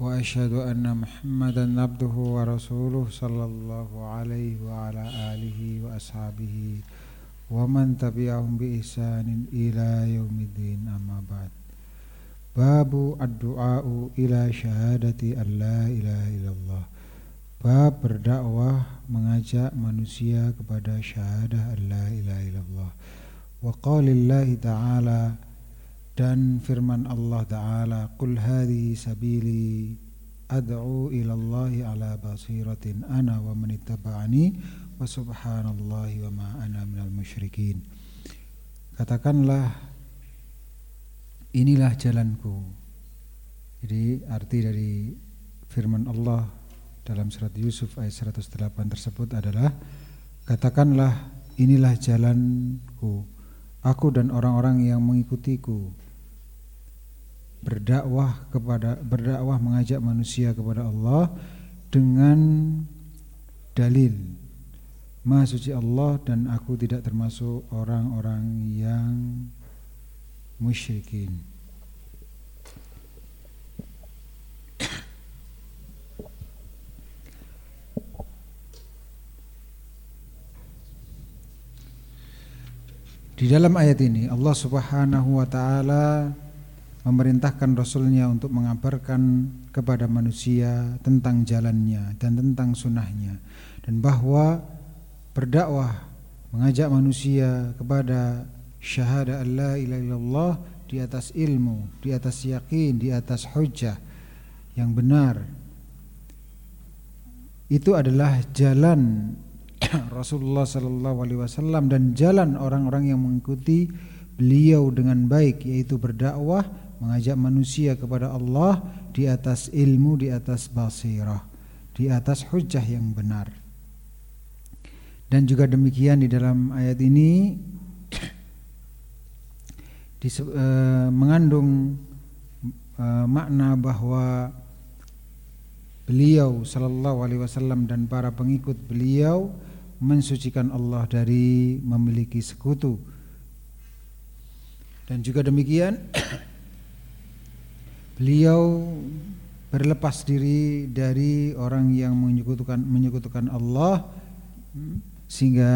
وأشهد أن محمدا عبده ورسوله صلى الله عليه وعلى آله وأصحابه ومن تبعهم بإحسان إلى يوم الدين أما بعد باب الدعاء إلى شهادة أن لا إله إلا الله Bab berdakwah mengajak manusia kepada syahadah la ilaha illallah wa qalillahi ta'ala dan firman Allah Ta'ala Qul hadhi sabili ad'u ila Allah ala basiratin ana wa manittaba'ani wa subhanallahi wa ma ana minal musyrikin. Katakanlah inilah jalanku. Jadi arti dari firman Allah dalam surat Yusuf ayat 108 tersebut adalah Katakanlah inilah jalanku. Aku dan orang-orang yang mengikutiku berdakwah kepada berdakwah mengajak manusia kepada Allah dengan dalil Maha suci Allah dan aku tidak termasuk orang-orang yang musyrikin. Di dalam ayat ini Allah Subhanahu wa taala memerintahkan rasulnya untuk mengabarkan kepada manusia tentang jalannya dan tentang sunnahnya. Dan bahwa berdakwah mengajak manusia kepada syahadah Allah ilaha di atas ilmu, di atas yakin, di atas hujah yang benar itu adalah jalan Rasulullah sallallahu alaihi wasallam dan jalan orang-orang yang mengikuti beliau dengan baik yaitu berdakwah mengajak manusia kepada Allah di atas ilmu di atas basirah di atas hujah yang benar dan juga demikian di dalam ayat ini di, uh, mengandung uh, makna bahwa beliau sallallahu alaihi wasallam dan para pengikut beliau mensucikan Allah dari memiliki sekutu. Dan juga demikian beliau berlepas diri dari orang yang menyekutukan menyekutukan Allah sehingga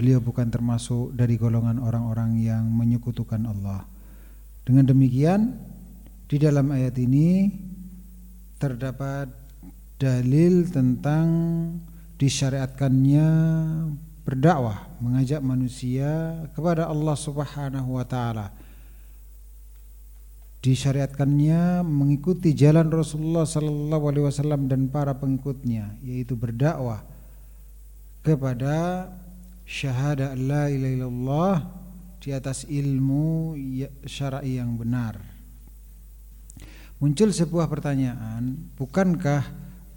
beliau bukan termasuk dari golongan orang-orang yang menyekutukan Allah. Dengan demikian di dalam ayat ini terdapat dalil tentang disyariatkannya berdakwah, mengajak manusia kepada Allah Subhanahu wa taala. Disyariatkannya mengikuti jalan Rasulullah sallallahu alaihi wasallam dan para pengikutnya, yaitu berdakwah kepada syahadah la ilaha illallah di atas ilmu ya, syar'i yang benar. Muncul sebuah pertanyaan, bukankah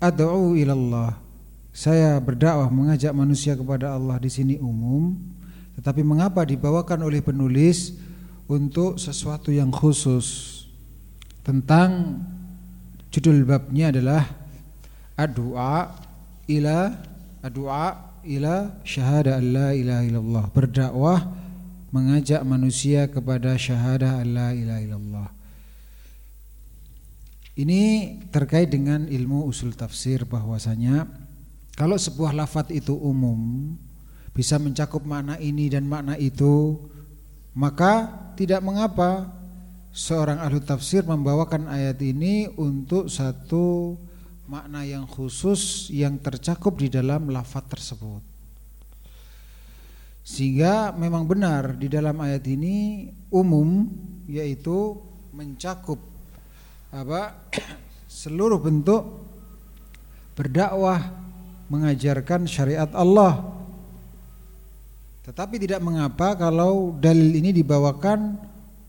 ad'u ilallah saya berdakwah mengajak manusia kepada Allah di sini umum, tetapi mengapa dibawakan oleh penulis untuk sesuatu yang khusus tentang judul babnya adalah adua ila adua ila syahada la ilaha illallah. Berdakwah mengajak manusia kepada syahadah la ilaha illallah. Ini terkait dengan ilmu usul tafsir bahwasanya kalau sebuah lafat itu umum bisa mencakup makna ini dan makna itu, maka tidak mengapa seorang ahli tafsir membawakan ayat ini untuk satu makna yang khusus yang tercakup di dalam lafat tersebut. Sehingga memang benar di dalam ayat ini umum yaitu mencakup apa seluruh bentuk berdakwah mengajarkan syariat Allah. Tetapi tidak mengapa kalau dalil ini dibawakan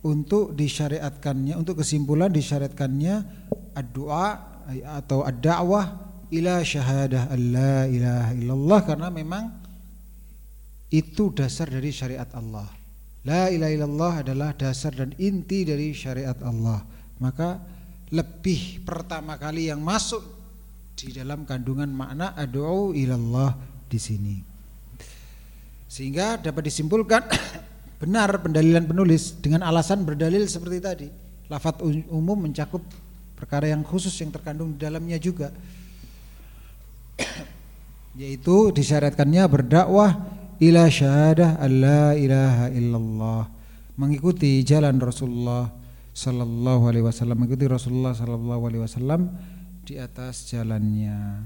untuk disyariatkannya, untuk kesimpulan disyariatkannya doa atau ad-da'wah ila syahadah alla ilaha illallah karena memang itu dasar dari syariat Allah. La ilaha illallah adalah dasar dan inti dari syariat Allah. Maka lebih pertama kali yang masuk di dalam kandungan makna ad'u ilallah di sini. Sehingga dapat disimpulkan benar pendalilan penulis dengan alasan berdalil seperti tadi. Lafat umum mencakup perkara yang khusus yang terkandung di dalamnya juga. Yaitu disyariatkannya berdakwah ila syahadah alla ilaha illallah mengikuti jalan Rasulullah sallallahu alaihi wasallam mengikuti Rasulullah sallallahu alaihi wasallam di atas jalannya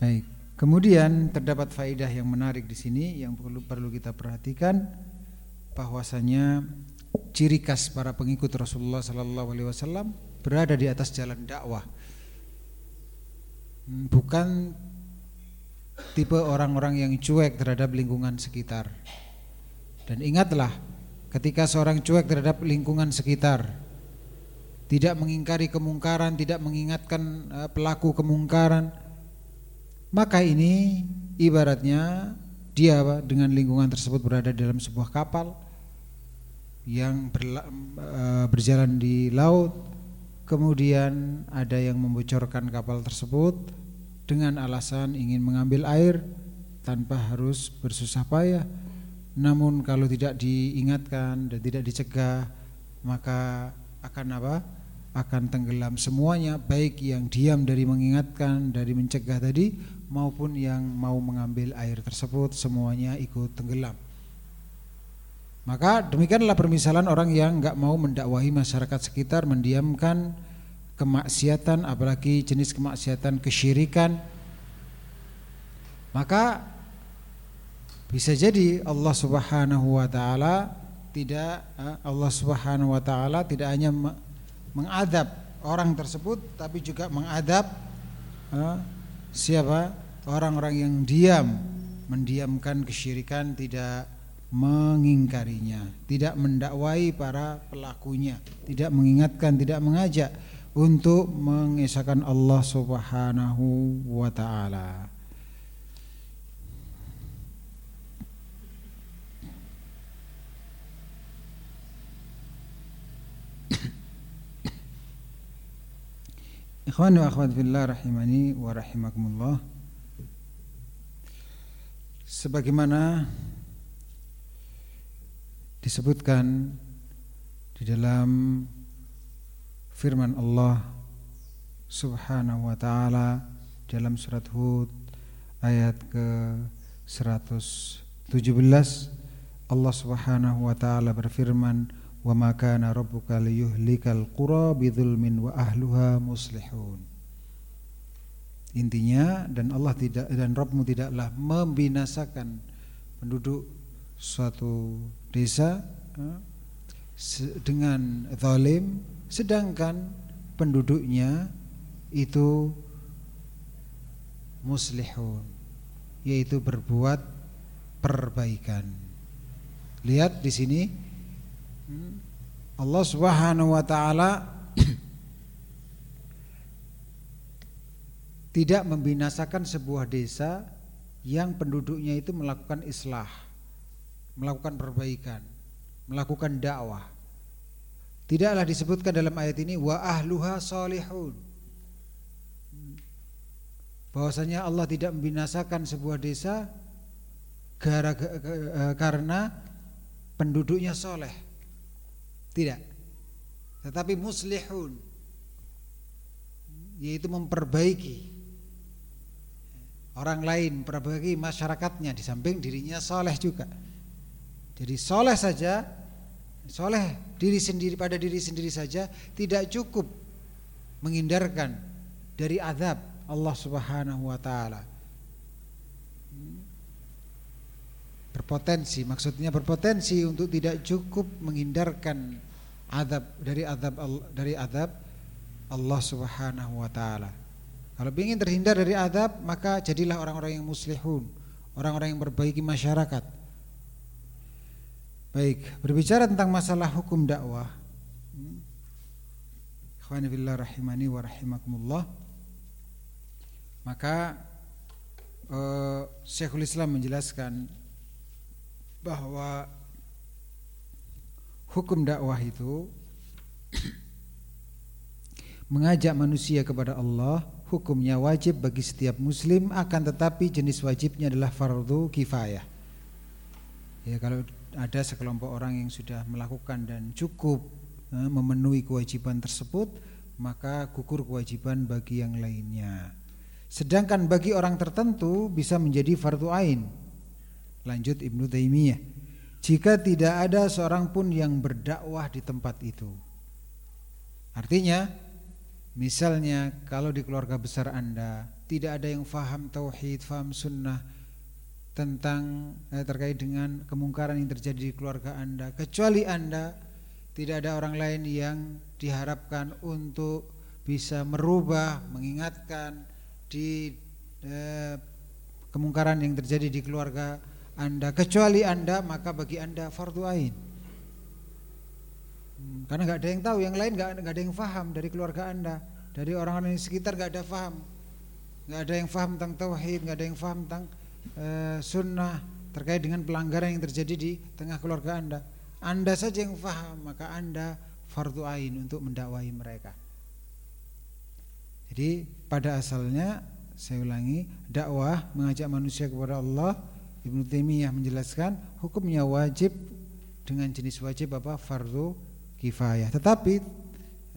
baik kemudian terdapat faidah yang menarik di sini yang perlu perlu kita perhatikan bahwasanya ciri khas para pengikut Rasulullah sallallahu alaihi wasallam berada di atas jalan dakwah bukan tipe orang-orang yang cuek terhadap lingkungan sekitar. Dan ingatlah, ketika seorang cuek terhadap lingkungan sekitar, tidak mengingkari kemungkaran, tidak mengingatkan eh, pelaku kemungkaran, maka ini ibaratnya dia dengan lingkungan tersebut berada dalam sebuah kapal yang eh, berjalan di laut, kemudian ada yang membocorkan kapal tersebut, dengan alasan ingin mengambil air tanpa harus bersusah payah. Namun kalau tidak diingatkan dan tidak dicegah, maka akan apa? Akan tenggelam semuanya, baik yang diam dari mengingatkan, dari mencegah tadi, maupun yang mau mengambil air tersebut, semuanya ikut tenggelam. Maka demikianlah permisalan orang yang enggak mau mendakwahi masyarakat sekitar, mendiamkan kemaksiatan apalagi jenis kemaksiatan kesyirikan maka bisa jadi Allah Subhanahu wa taala tidak eh, Allah Subhanahu wa taala tidak hanya mengadab orang tersebut tapi juga mengadab eh, siapa orang-orang yang diam mendiamkan kesyirikan tidak mengingkarinya tidak mendakwai para pelakunya tidak mengingatkan tidak mengajak untuk mengesahkan Allah Subhanahu wa taala. Ikhwan wa fillah rahimani wa rahimakumullah. Sebagaimana disebutkan di dalam firman Allah Subhanahu wa taala dalam surat Hud ayat ke 117 Allah Subhanahu wa taala berfirman wa ma kana rabbuka liyuhlikal qura bidzulmin wa ahluha muslihun Intinya dan Allah tidak dan Rabbmu tidaklah membinasakan penduduk suatu desa dengan zalim sedangkan penduduknya itu muslihun yaitu berbuat perbaikan. Lihat di sini Allah Subhanahu wa taala tidak membinasakan sebuah desa yang penduduknya itu melakukan islah, melakukan perbaikan, melakukan dakwah. Tidaklah disebutkan dalam ayat ini wa ahluha salihun. Bahwasanya Allah tidak membinasakan sebuah desa gara, e, karena penduduknya soleh. Tidak. Tetapi muslihun yaitu memperbaiki orang lain, memperbaiki masyarakatnya di samping dirinya soleh juga. Jadi soleh saja soleh diri sendiri pada diri sendiri saja tidak cukup menghindarkan dari azab Allah Subhanahu wa taala. Berpotensi, maksudnya berpotensi untuk tidak cukup menghindarkan azab dari azab dari azab Allah Subhanahu wa taala. Kalau ingin terhindar dari azab, maka jadilah orang-orang yang muslihun, orang-orang yang memperbaiki masyarakat Baik, berbicara tentang masalah hukum dakwah. Ikhwani fillah rahimani wa rahimakumullah. Maka uh, Syekhul Islam menjelaskan bahwa hukum dakwah itu mengajak manusia kepada Allah hukumnya wajib bagi setiap muslim akan tetapi jenis wajibnya adalah fardu kifayah. Ya kalau ada sekelompok orang yang sudah melakukan dan cukup eh, memenuhi kewajiban tersebut maka gugur kewajiban bagi yang lainnya. Sedangkan bagi orang tertentu bisa menjadi fardu ain. Lanjut Ibnu Taimiyah jika tidak ada seorang pun yang berdakwah di tempat itu. Artinya Misalnya kalau di keluarga besar Anda tidak ada yang faham tauhid, faham sunnah tentang eh, terkait dengan kemungkaran yang terjadi di keluarga Anda, kecuali Anda tidak ada orang lain yang diharapkan untuk bisa merubah, mengingatkan di eh, kemungkaran yang terjadi di keluarga Anda, kecuali Anda maka bagi Anda fardu ain. Hmm, karena nggak ada yang tahu, yang lain nggak ada yang faham dari keluarga anda, dari orang-orang di sekitar nggak ada faham, nggak ada yang faham tentang tauhid, nggak ada yang faham tentang uh, sunnah terkait dengan pelanggaran yang terjadi di tengah keluarga anda. Anda saja yang faham, maka anda fardu ain untuk mendakwai mereka. Jadi pada asalnya saya ulangi dakwah mengajak manusia kepada Allah Ibnu Taimiyah menjelaskan hukumnya wajib dengan jenis wajib apa fardu kifayah. Tetapi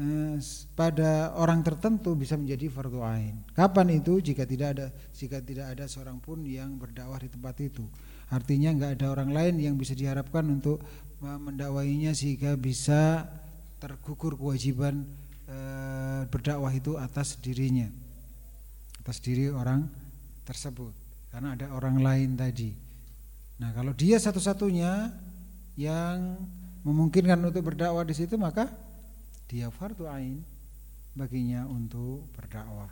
eh, pada orang tertentu bisa menjadi fardu ain. Kapan itu? Jika tidak ada jika tidak ada seorang pun yang berdakwah di tempat itu. Artinya nggak ada orang lain yang bisa diharapkan untuk mendakwainya sehingga bisa tergugur kewajiban eh, berdakwah itu atas dirinya. Atas diri orang tersebut. Karena ada orang lain tadi. Nah, kalau dia satu-satunya yang memungkinkan untuk berdakwah di situ maka dia fardu ain baginya untuk berdakwah.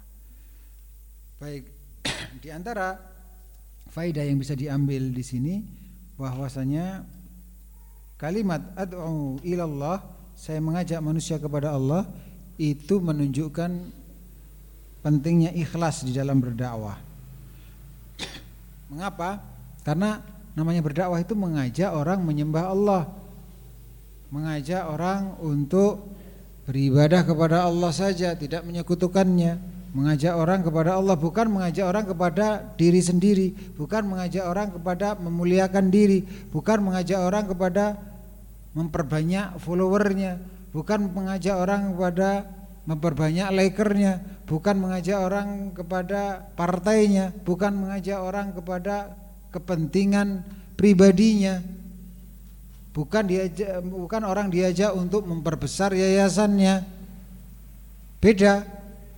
Baik, di antara faidah yang bisa diambil di sini bahwasanya kalimat ad'u ilallah saya mengajak manusia kepada Allah itu menunjukkan pentingnya ikhlas di dalam berdakwah. Mengapa? Karena namanya berdakwah itu mengajak orang menyembah Allah mengajak orang untuk beribadah kepada Allah saja, tidak menyekutukannya. Mengajak orang kepada Allah bukan mengajak orang kepada diri sendiri, bukan mengajak orang kepada memuliakan diri, bukan mengajak orang kepada memperbanyak followernya, bukan mengajak orang kepada memperbanyak likernya, bukan mengajak orang kepada partainya, bukan mengajak orang kepada kepentingan pribadinya, bukan diajak bukan orang diajak untuk memperbesar yayasannya. Beda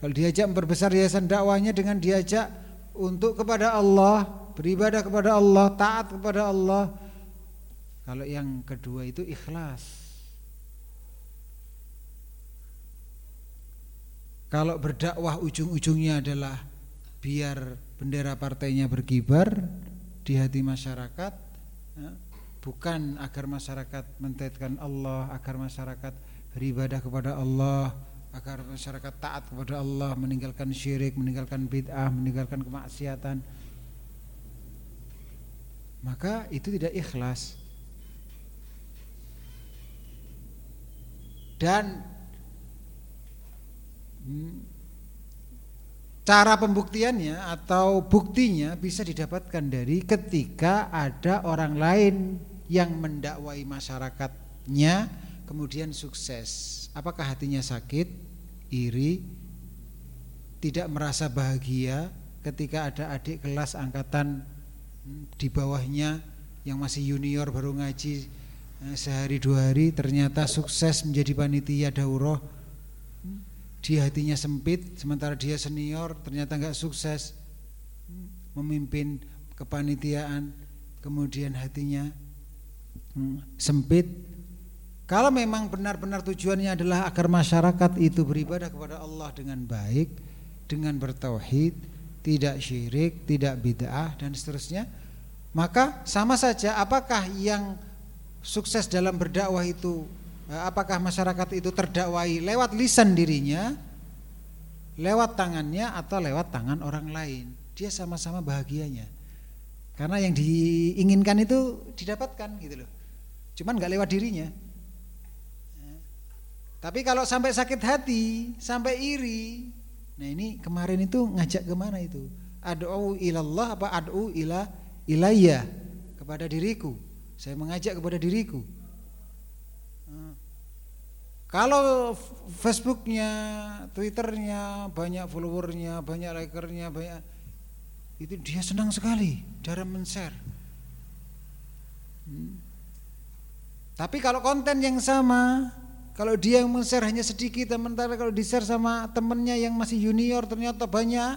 kalau diajak memperbesar yayasan dakwahnya dengan diajak untuk kepada Allah beribadah kepada Allah taat kepada Allah. Kalau yang kedua itu ikhlas kalau berdakwah ujung-ujungnya adalah biar bendera partainya berkibar di hati masyarakat ya, bukan agar masyarakat mentaatkan Allah, agar masyarakat beribadah kepada Allah, agar masyarakat taat kepada Allah, meninggalkan syirik, meninggalkan bid'ah, meninggalkan kemaksiatan. Maka itu tidak ikhlas. Dan cara pembuktiannya atau buktinya bisa didapatkan dari ketika ada orang lain yang mendakwai masyarakatnya kemudian sukses. Apakah hatinya sakit, iri, tidak merasa bahagia ketika ada adik kelas angkatan hmm, di bawahnya yang masih junior baru ngaji eh, sehari dua hari ternyata sukses menjadi panitia daurah hmm, di hatinya sempit sementara dia senior ternyata nggak sukses memimpin kepanitiaan kemudian hatinya Hmm, sempit. Kalau memang benar-benar tujuannya adalah agar masyarakat itu beribadah kepada Allah dengan baik, dengan bertauhid, tidak syirik, tidak bid'ah dan seterusnya, maka sama saja apakah yang sukses dalam berdakwah itu apakah masyarakat itu terdakwai lewat lisan dirinya, lewat tangannya atau lewat tangan orang lain. Dia sama-sama bahagianya. Karena yang diinginkan itu didapatkan gitu loh. Cuman nggak lewat dirinya. Tapi kalau sampai sakit hati, sampai iri, nah ini kemarin itu ngajak ke mana itu? Ad'u ilallah apa ad'u ila ilayya kepada diriku. Saya mengajak kepada diriku. Kalau Facebooknya, Twitternya banyak followernya, banyak likernya, banyak itu dia senang sekali cara men-share. Hmm. Tapi kalau konten yang sama, kalau dia yang men-share hanya sedikit, sementara kalau di-share sama temennya yang masih junior ternyata banyak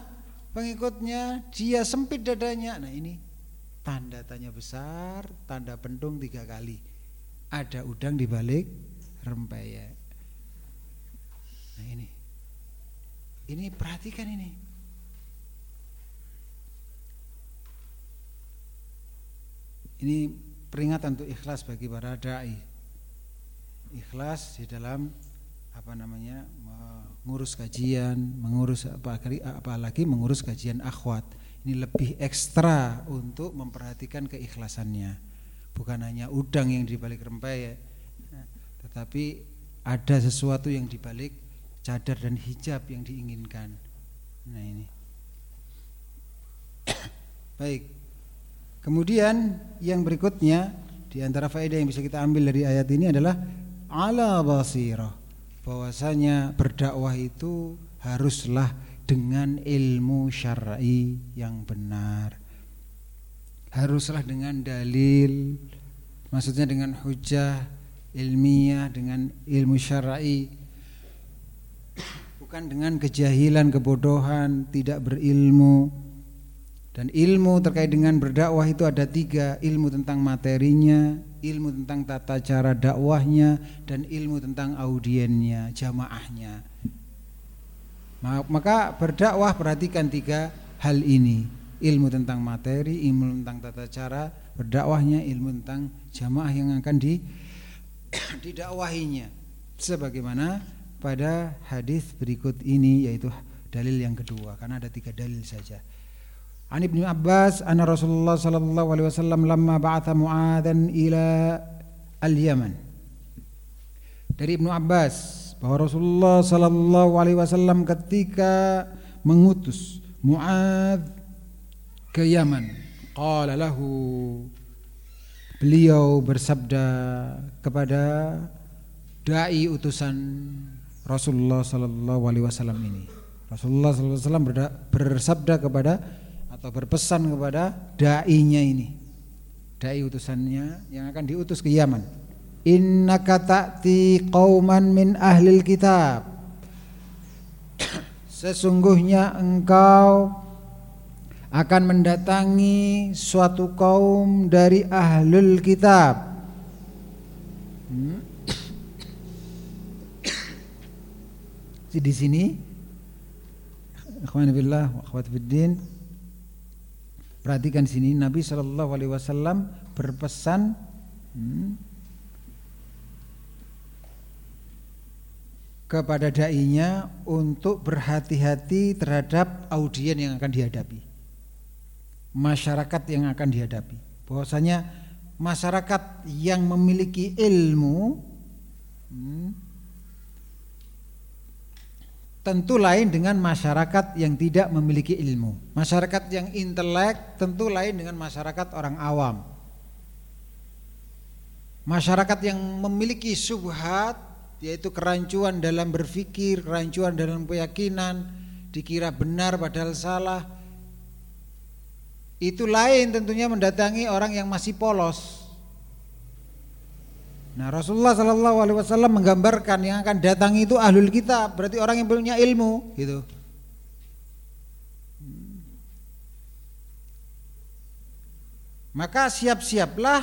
pengikutnya, dia sempit dadanya. Nah ini tanda tanya besar, tanda pentung tiga kali. Ada udang di balik rempeyek. Nah ini. Ini perhatikan ini. Ini peringatan untuk ikhlas bagi para dai. Ikhlas di dalam apa namanya mengurus kajian, mengurus apa apalagi mengurus kajian akhwat. Ini lebih ekstra untuk memperhatikan keikhlasannya. Bukan hanya udang yang dibalik rempeyek, tetapi ada sesuatu yang dibalik cadar dan hijab yang diinginkan. Nah ini. Baik. Kemudian yang berikutnya di antara faedah yang bisa kita ambil dari ayat ini adalah ala basirah. Bahwasanya berdakwah itu haruslah dengan ilmu syar'i yang benar. Haruslah dengan dalil, maksudnya dengan hujah ilmiah, dengan ilmu syar'i bukan dengan kejahilan, kebodohan, tidak berilmu. Dan ilmu terkait dengan berdakwah itu ada tiga. Ilmu tentang materinya Ilmu tentang tata cara dakwahnya Dan ilmu tentang audiennya Jamaahnya. Maka berdakwah perhatikan tiga hal ini. Ilmu tentang materi Ilmu tentang tata cara berdakwahnya Ilmu tentang jamaah yang akan di, didakwahinya. Sebagaimana pada hadis berikut ini yaitu dalil yang kedua karena ada tiga dalil saja. An Ibnu Abbas anna Rasulullah sallallahu alaihi wasallam lamma ba'atha Mu'adzan ila al-Yaman. Dari Ibnu Abbas bahwa Rasulullah sallallahu alaihi wasallam ketika mengutus Mu'adz ke Yaman, qala lahu beliau bersabda kepada dai utusan Rasulullah Sallallahu Alaihi Wasallam ini. Rasulullah Sallallahu Alaihi Wasallam bersabda kepada atau berpesan kepada dai-nya ini, dai utusannya yang akan diutus ke Yaman. Inna ta'ti qauman min ahlil kitab. Sesungguhnya engkau akan mendatangi suatu kaum dari ahlul kitab. Hmm? Di sini ikhwan billah wa akhwat fiddin perhatikan sini Nabi Shallallahu alaihi wasallam berpesan hmm, kepada dai-nya untuk berhati-hati terhadap audien yang akan dihadapi. Masyarakat yang akan dihadapi. Bahwasanya masyarakat yang memiliki ilmu hmm, tentu lain dengan masyarakat yang tidak memiliki ilmu. Masyarakat yang intelek tentu lain dengan masyarakat orang awam. Masyarakat yang memiliki subhat yaitu kerancuan dalam berpikir, kerancuan dalam keyakinan, dikira benar padahal salah. Itu lain tentunya mendatangi orang yang masih polos. Nah Rasulullah Shallallahu Alaihi Wasallam menggambarkan yang akan datang itu ahlul kitab, berarti orang yang punya ilmu, gitu. Maka siap-siaplah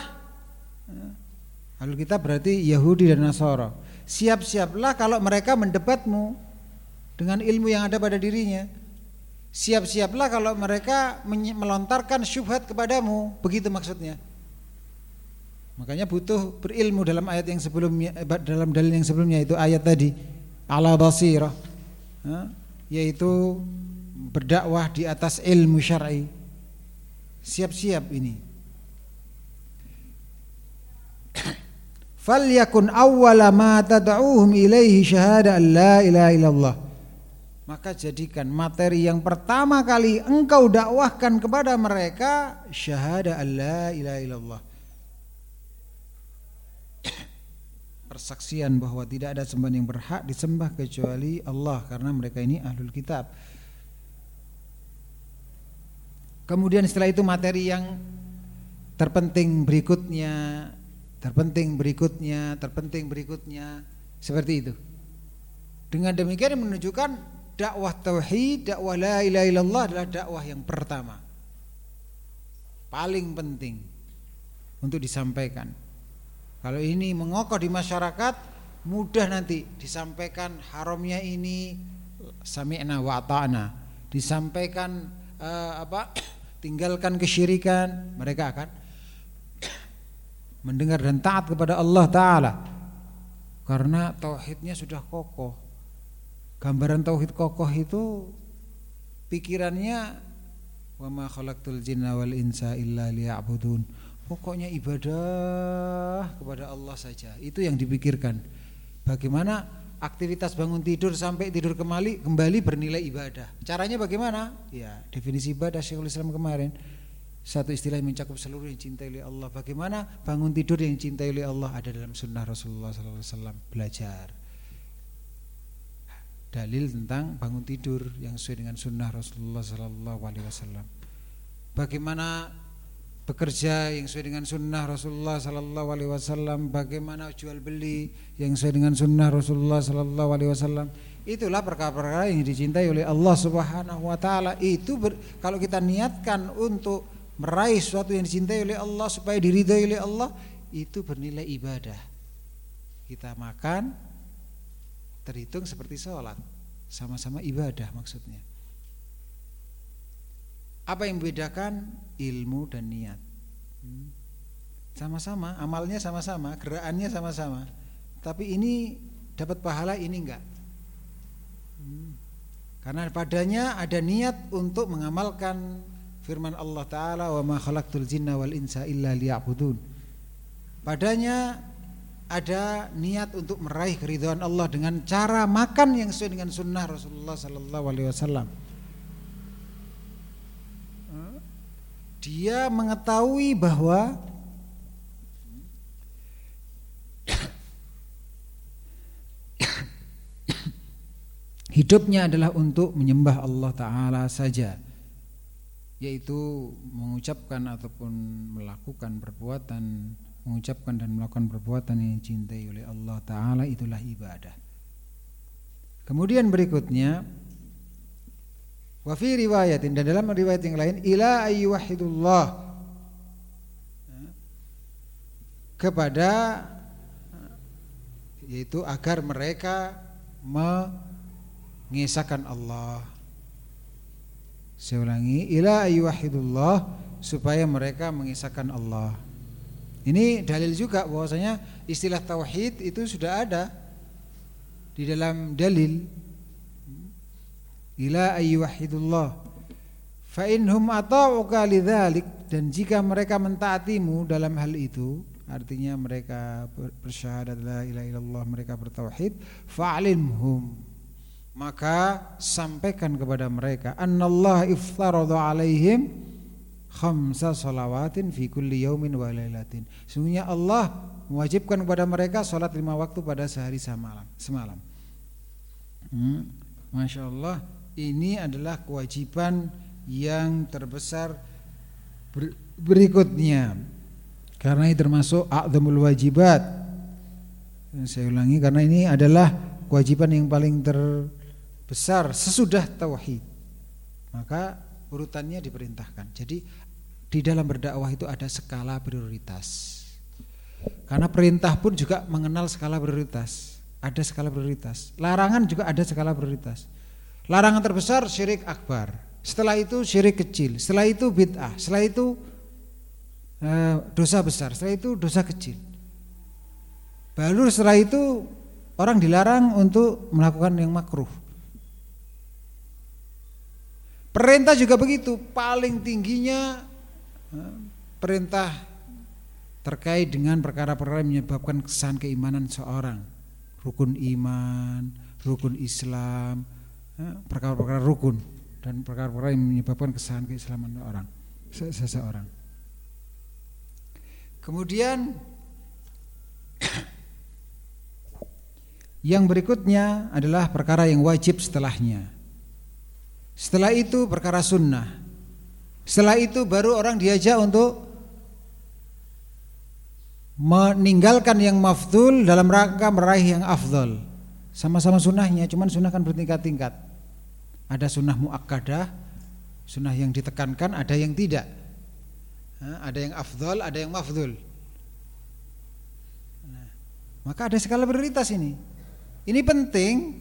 ahlul kitab berarti Yahudi dan Nasara. Siap-siaplah kalau mereka mendebatmu dengan ilmu yang ada pada dirinya. Siap-siaplah kalau mereka melontarkan syubhat kepadamu, begitu maksudnya. Makanya butuh berilmu dalam ayat yang sebelumnya eh, dalam dalil yang sebelumnya itu ayat tadi ala basirah yaitu berdakwah di atas ilmu syar'i. Siap-siap ini. Falyakun awwala ma tad'uuhum ilaihi syahada la ilaha illallah. Maka jadikan materi yang pertama kali engkau dakwahkan kepada mereka syahada la ilaha illallah. Persaksian bahwa tidak ada sembahan yang berhak disembah kecuali Allah karena mereka ini ahlul kitab. Kemudian setelah itu materi yang terpenting berikutnya terpenting berikutnya, terpenting berikutnya, seperti itu. Dengan demikian menunjukkan dakwah tauhid, dakwah la ilaha illallah adalah dakwah yang pertama. Paling penting untuk disampaikan. Kalau ini mengokoh di masyarakat, mudah nanti disampaikan haramnya ini sami'na wa ta'na. Disampaikan uh, apa? tinggalkan kesyirikan, mereka akan mendengar dan taat kepada Allah Ta'ala karena tauhidnya sudah kokoh gambaran tauhid kokoh itu pikirannya wa ma khalaqtul jinna wal insa illa liya'budun pokoknya ibadah kepada Allah saja itu yang dipikirkan bagaimana aktivitas bangun tidur sampai tidur kembali kembali bernilai ibadah caranya bagaimana ya definisi ibadah Syekhul Islam kemarin satu istilah yang mencakup seluruh yang cintai oleh Allah. Bagaimana bangun tidur yang cintai oleh Allah ada dalam sunnah Rasulullah SAW. Belajar dalil tentang bangun tidur yang sesuai dengan sunnah Rasulullah SAW. Bagaimana bekerja yang sesuai dengan sunnah Rasulullah Sallallahu Alaihi Wasallam, bagaimana jual beli yang sesuai dengan sunnah Rasulullah Sallallahu Alaihi Wasallam. Itulah perkara-perkara yang dicintai oleh Allah Subhanahu Wa Taala. Itu ber, kalau kita niatkan untuk meraih sesuatu yang dicintai oleh Allah supaya diridhai oleh Allah itu bernilai ibadah. Kita makan terhitung seperti sholat, sama-sama ibadah maksudnya. Apa yang membedakan ilmu dan niat? Hmm. Sama-sama, amalnya sama-sama, gerakannya sama-sama. Tapi ini dapat pahala, ini enggak. Hmm. Karena padanya ada niat untuk mengamalkan firman Allah taala wa ma khalaqtul jinna wal insa illa liya'budun. Padanya ada niat untuk meraih keridhaan Allah dengan cara makan yang sesuai dengan sunnah Rasulullah sallallahu alaihi wasallam. Dia mengetahui bahwa hidupnya adalah untuk menyembah Allah taala saja yaitu mengucapkan ataupun melakukan perbuatan mengucapkan dan melakukan perbuatan yang dicintai oleh Allah taala itulah ibadah. Kemudian berikutnya wa fi riwayatin dan dalam riwayat yang lain ila ayyuhidullah kepada yaitu agar mereka mengesahkan Allah. Saya ulangi, ila ayyuhidullah supaya mereka mengisahkan Allah. Ini dalil juga bahwasanya istilah tauhid itu sudah ada di dalam dalil ila ayyuhidullah fa inhum ata'uka lidzalik. Dan jika mereka mentaatimu dalam hal itu artinya mereka bersyahadat la ilaha illallah mereka bertauhid fa'alimhum. Maka sampaikan kepada mereka annallah iftaradha alaihim khamsa salawatin fi kulli yaumin wa lailatin sungguhnya Allah mewajibkan kepada mereka salat lima waktu pada sehari semalam semalam. Hmm, Masya Allah ini adalah kewajiban yang terbesar ber berikutnya karena ini termasuk a'zamul wajibat saya ulangi karena ini adalah kewajiban yang paling ter besar sesudah tauhid. Maka urutannya diperintahkan. Jadi di dalam berdakwah itu ada skala prioritas. Karena perintah pun juga mengenal skala prioritas. Ada skala prioritas. Larangan juga ada skala prioritas. Larangan terbesar syirik akbar. Setelah itu syirik kecil. Setelah itu bid'ah. Setelah itu eh, dosa besar, setelah itu dosa kecil. Baru setelah itu orang dilarang untuk melakukan yang makruh. Perintah juga begitu, paling tingginya eh, perintah terkait dengan perkara-perkara yang menyebabkan kesan keimanan seorang, rukun iman, rukun Islam, perkara-perkara rukun dan perkara-perkara yang menyebabkan kesan keislaman orang seseorang. Kemudian yang berikutnya adalah perkara yang wajib setelahnya. Setelah itu perkara sunnah. Setelah itu baru orang diajak untuk meninggalkan yang mafdul dalam rangka meraih yang afdol. Sama-sama sunnahnya, cuman sunnah kan bertingkat-tingkat. Ada sunnah muakkadah, sunnah yang ditekankan, ada yang tidak. Ada yang afdol, ada yang mafdul. Nah, maka ada skala prioritas ini. Ini penting.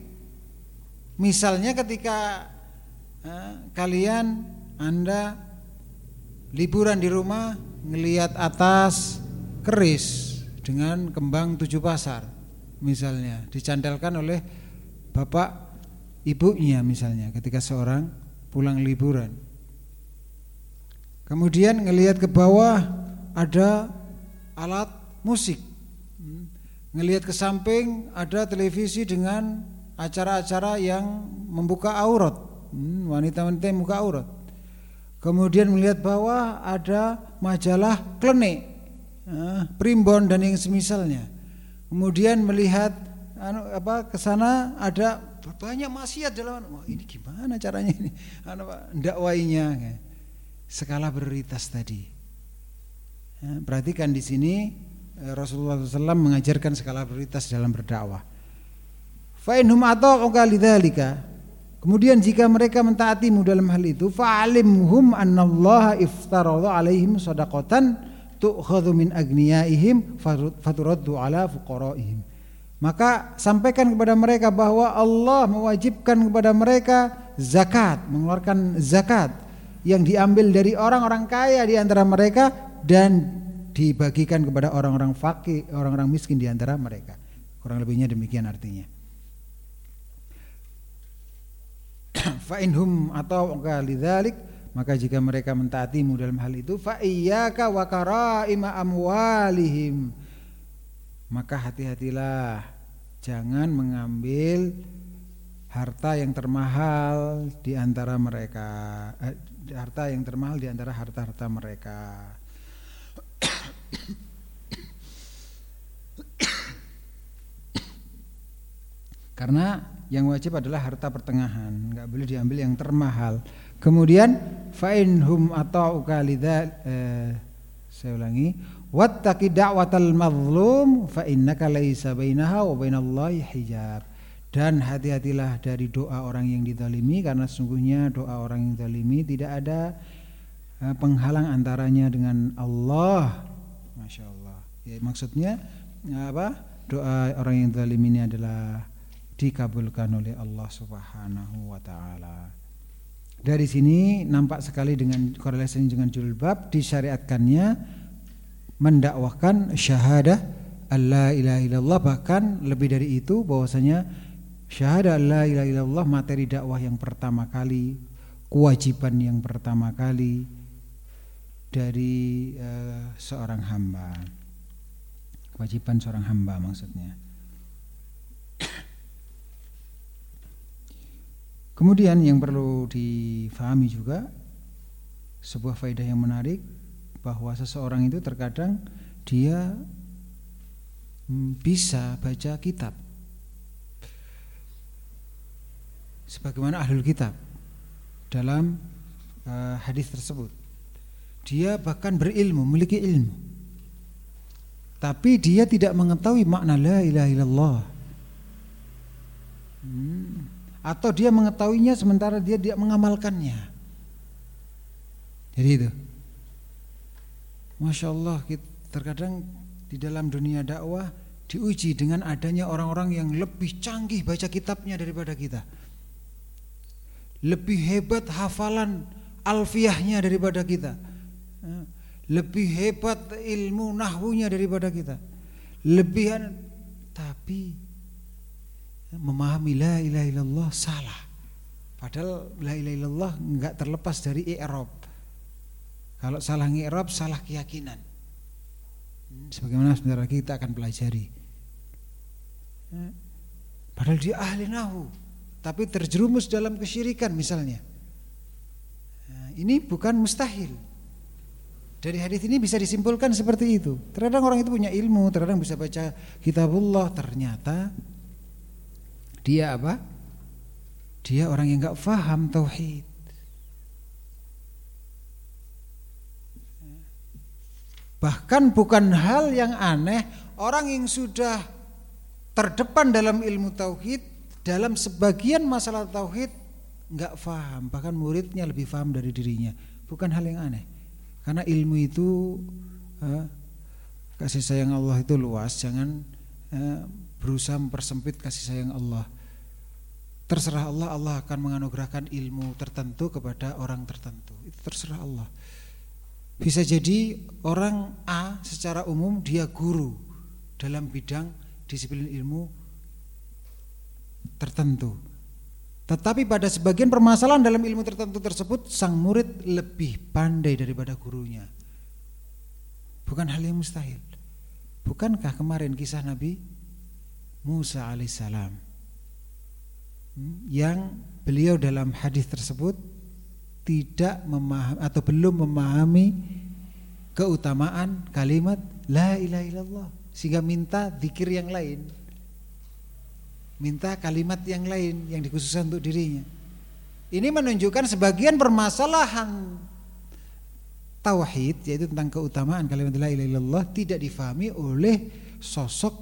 Misalnya ketika kalian Anda liburan di rumah ngelihat atas keris dengan kembang tujuh pasar misalnya dicantelkan oleh bapak ibunya misalnya ketika seorang pulang liburan. Kemudian ngelihat ke bawah ada alat musik. Hmm. Ngelihat ke samping ada televisi dengan acara-acara yang membuka aurat hmm, wanita-wanita yang muka aurat. Kemudian melihat bawah ada majalah klenik, eh, primbon dan yang semisalnya. Kemudian melihat anu, apa ke sana ada banyak maksiat dalam wah ini gimana caranya ini? Anu dakwainya skala prioritas tadi. Ya, perhatikan di sini eh, Rasulullah SAW mengajarkan skala prioritas dalam berdakwah. Fa'inhum atau lidzalika Kemudian jika mereka mentaatimu dalam hal itu, fa'alimhum annallaha iftaradha alaihim sadaqatan tu'khadhu min agniyaihim faturaddu ala fuqaraihim. Maka sampaikan kepada mereka bahwa Allah mewajibkan kepada mereka zakat, mengeluarkan zakat yang diambil dari orang-orang kaya di antara mereka dan dibagikan kepada orang-orang fakir, orang-orang miskin di antara mereka. Kurang lebihnya demikian artinya. fa inhum atau lidzalik maka jika mereka mentaatimu dalam hal itu fa iyyaka wa karaima amwalihim maka hati-hatilah. Jangan mengambil harta yang termahal di antara mereka. Eh, harta yang termahal di antara harta-harta mereka. Karena yang wajib adalah harta pertengahan, nggak boleh diambil yang termahal. Kemudian fa'inhum atau ukalida eh, saya ulangi, wattaqi da'watal mazlum fa innaka laisa bainaha wa bainallahi hijab. Dan hati-hatilah dari doa orang yang dizalimi karena sesungguhnya doa orang yang dizalimi tidak ada eh, penghalang antaranya dengan Allah. Masya Allah. Ya, maksudnya apa? Doa orang yang dizalimi ini adalah dikabulkan oleh Allah Subhanahu wa taala. Dari sini nampak sekali dengan korelasi dengan judul bab disyariatkannya mendakwahkan syahadah Allah ilaha illallah. Bahkan lebih dari itu bahwasanya syahadah Allah ilaha illallah materi dakwah yang pertama kali kewajiban yang pertama kali dari uh, seorang hamba. Kewajiban seorang hamba maksudnya. Kemudian yang perlu difahami juga sebuah faedah yang menarik bahwa seseorang itu terkadang dia bisa baca kitab. Sebagaimana ahlul kitab dalam uh, hadis tersebut. Dia bahkan berilmu memiliki ilmu. Tapi dia tidak mengetahui makna la ilaha illallah. Hmm. Atau dia mengetahuinya sementara dia tidak mengamalkannya. Jadi itu. Masya Allah, terkadang di dalam dunia dakwah diuji dengan adanya orang-orang yang lebih canggih baca kitabnya daripada kita. Lebih hebat hafalan alfiahnya daripada kita. lebih hebat ilmu nahwunya daripada kita. Lebihan tapi memahami la ilaha illallah salah. Padahal la ilaha illallah enggak terlepas dari i'rab. Kalau salah i'rab salah keyakinan. Hmm, sebagaimana sebentar kita akan pelajari. Hmm, padahal dia ahli nahwu, tapi terjerumus dalam kesyirikan misalnya. Nah, ini bukan mustahil. Dari hadis ini bisa disimpulkan seperti itu. Terkadang orang itu punya ilmu, terkadang bisa baca kitabullah, ternyata dia apa? Dia orang yang enggak faham tauhid. Bahkan bukan hal yang aneh orang yang sudah terdepan dalam ilmu tauhid dalam sebagian masalah tauhid enggak faham, bahkan muridnya lebih faham dari dirinya. Bukan hal yang aneh. Karena ilmu itu eh, kasih sayang Allah itu luas, jangan eh, berusaha mempersempit kasih sayang Allah. Terserah Allah, Allah akan menganugerahkan ilmu tertentu kepada orang tertentu. Itu terserah Allah. Bisa jadi orang A secara umum dia guru dalam bidang disiplin ilmu tertentu. Tetapi pada sebagian permasalahan dalam ilmu tertentu tersebut sang murid lebih pandai daripada gurunya. Bukan hal yang mustahil. Bukankah kemarin kisah Nabi Musa alaihissalam hmm, yang beliau dalam hadis tersebut tidak memahami atau belum memahami keutamaan kalimat la ilaha illallah sehingga minta zikir yang lain minta kalimat yang lain yang dikhususkan untuk dirinya. Ini menunjukkan sebagian permasalahan tauhid yaitu tentang keutamaan kalimat la ilaha illallah tidak difahami oleh sosok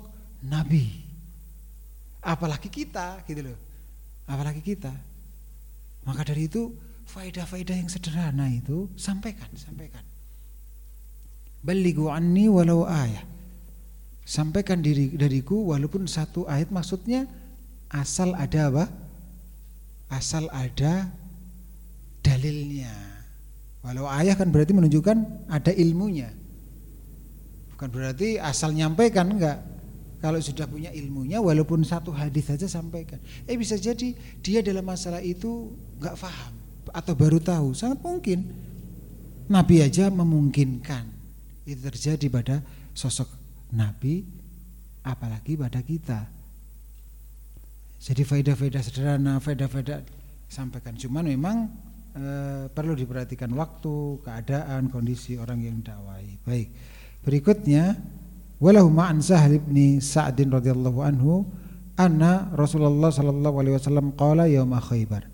nabi. Apalagi kita gitu loh. Apalagi kita. Maka dari itu faedah-faedah yang sederhana itu sampaikan, sampaikan. Balighu anni walau ayah. Sampaikan diri dariku walaupun satu ayat maksudnya asal ada apa? Asal ada dalilnya. Walau ayah kan berarti menunjukkan ada ilmunya. Bukan berarti asal nyampaikan enggak. Kalau sudah punya ilmunya walaupun satu hadis saja sampaikan. Eh bisa jadi dia dalam masalah itu enggak paham atau baru tahu. Sangat mungkin. Nabi aja memungkinkan itu terjadi pada sosok nabi apalagi pada kita. Jadi faedah-faedah sederhana, faedah-faedah sampaikan. Cuman memang e, perlu diperhatikan waktu, keadaan, kondisi orang yang dakwai. Baik. Berikutnya walahu ma'an Sahal bin Sa'd radhiyallahu anhu anna Rasulullah sallallahu alaihi wasallam qala yauma Khaibar.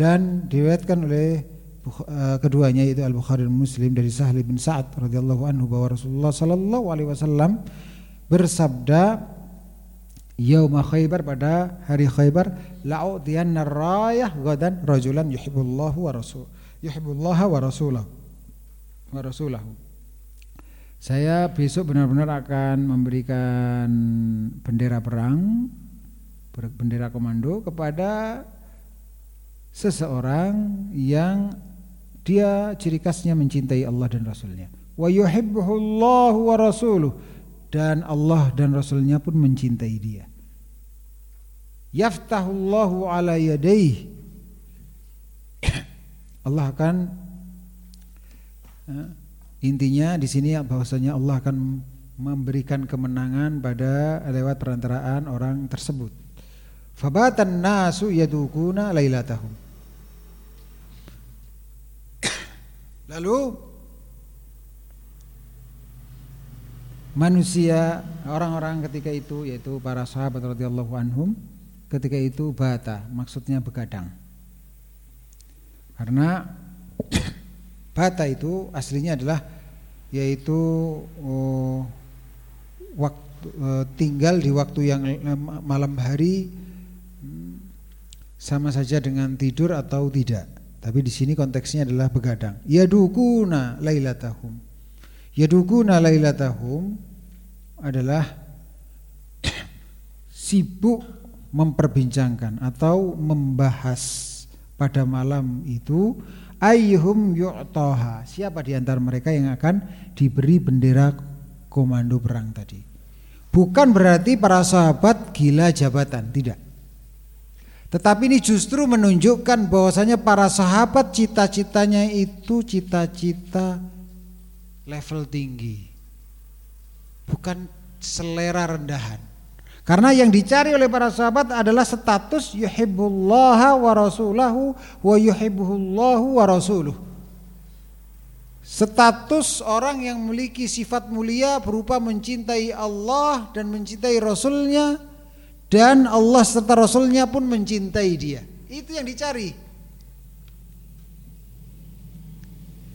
Dan diriwayatkan oleh uh, keduanya yaitu Al-Bukhari dan Muslim dari Sahal bin Sa'ad radhiyallahu anhu bahwa Rasulullah sallallahu alaihi wasallam bersabda yauma Khaybar pada hari Khaybar la'udiyanna rayah gadan rajulan yuhibbullahu wa rasul yuhibbullaha wa rasulahu. Wa rasulahu. Saya besok benar-benar akan memberikan bendera perang bendera komando kepada seseorang yang dia ciri khasnya mencintai Allah dan Rasulnya. Wa yuhibbuhullahu wa rasuluh. Dan Allah dan Rasulnya pun mencintai dia. Yaftahullahu ala yadaih Allah akan eh, intinya di sini bahwasanya Allah akan memberikan kemenangan pada lewat perantaraan orang tersebut. Fabatan nasu yadukuna lailatahum. Lalu manusia orang-orang ketika itu yaitu para sahabat radhiyallahu anhum ketika itu bata, maksudnya begadang. Karena bata itu aslinya adalah yaitu oh, waktu eh, tinggal di waktu yang malam hari sama saja dengan tidur atau tidak. Tapi di sini konteksnya adalah begadang. Yadukuna lailatahum. Yadukuna lailatahum adalah sibuk memperbincangkan atau membahas pada malam itu ayyuhum yu'taha. Siapa di antara mereka yang akan diberi bendera komando perang tadi? Bukan berarti para sahabat gila jabatan, tidak. Tetapi ini justru menunjukkan bahwasanya para sahabat cita-citanya itu cita-cita level tinggi. Bukan selera rendahan. Karena yang dicari oleh para sahabat adalah status yuhibbullaha wa rasulahu wa yuhibbuhullahu wa rasuluh. Status orang yang memiliki sifat mulia berupa mencintai Allah dan mencintai Rasulnya dan Allah serta Rasulnya pun mencintai dia. Itu yang dicari.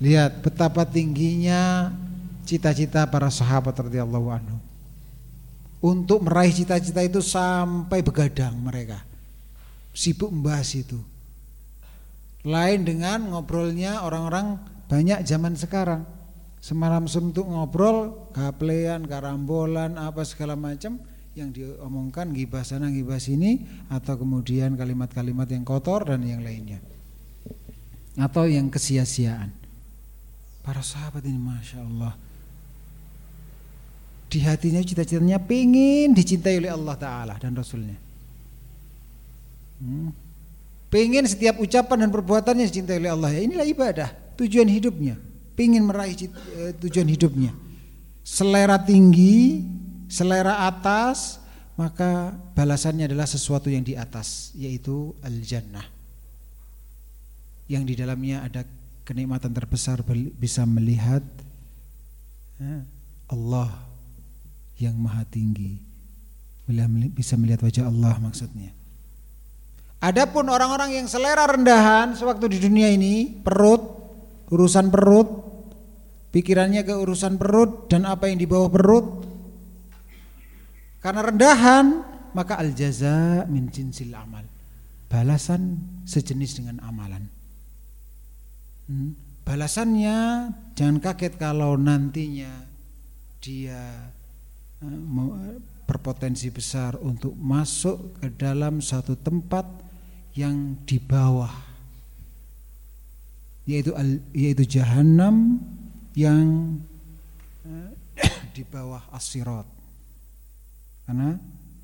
Lihat betapa tingginya cita-cita para sahabat radhiyallahu anhu untuk meraih cita-cita itu sampai begadang mereka. Sibuk membahas itu. Lain dengan ngobrolnya orang-orang banyak zaman sekarang. Semalam suntuk ngobrol, gaplean, karambolan, apa segala macam yang diomongkan gibah sana gibah sini atau kemudian kalimat-kalimat yang kotor dan yang lainnya. Atau yang kesia-siaan. Para sahabat ini Masya Allah di hatinya cita-citanya pengen dicintai oleh Allah Ta'ala dan Rasulnya hmm. pengen setiap ucapan dan perbuatannya dicintai oleh Allah ya inilah ibadah tujuan hidupnya pengen meraih eh, tujuan hidupnya selera tinggi selera atas maka balasannya adalah sesuatu yang di atas yaitu al-jannah. Yang di dalamnya ada kenikmatan terbesar bisa melihat Allah yang maha tinggi. Bisa melihat wajah Allah maksudnya. Adapun orang-orang yang selera rendahan sewaktu di dunia ini perut urusan perut pikirannya ke urusan perut dan apa yang di bawah perut karena rendahan maka al jaza min jinsil amal. Balasan sejenis dengan amalan. Hmm. balasannya jangan kaget kalau nantinya dia berpotensi besar untuk masuk ke dalam satu tempat yang di bawah. Yaitu yaitu jahanam yang eh, di bawah asirat karena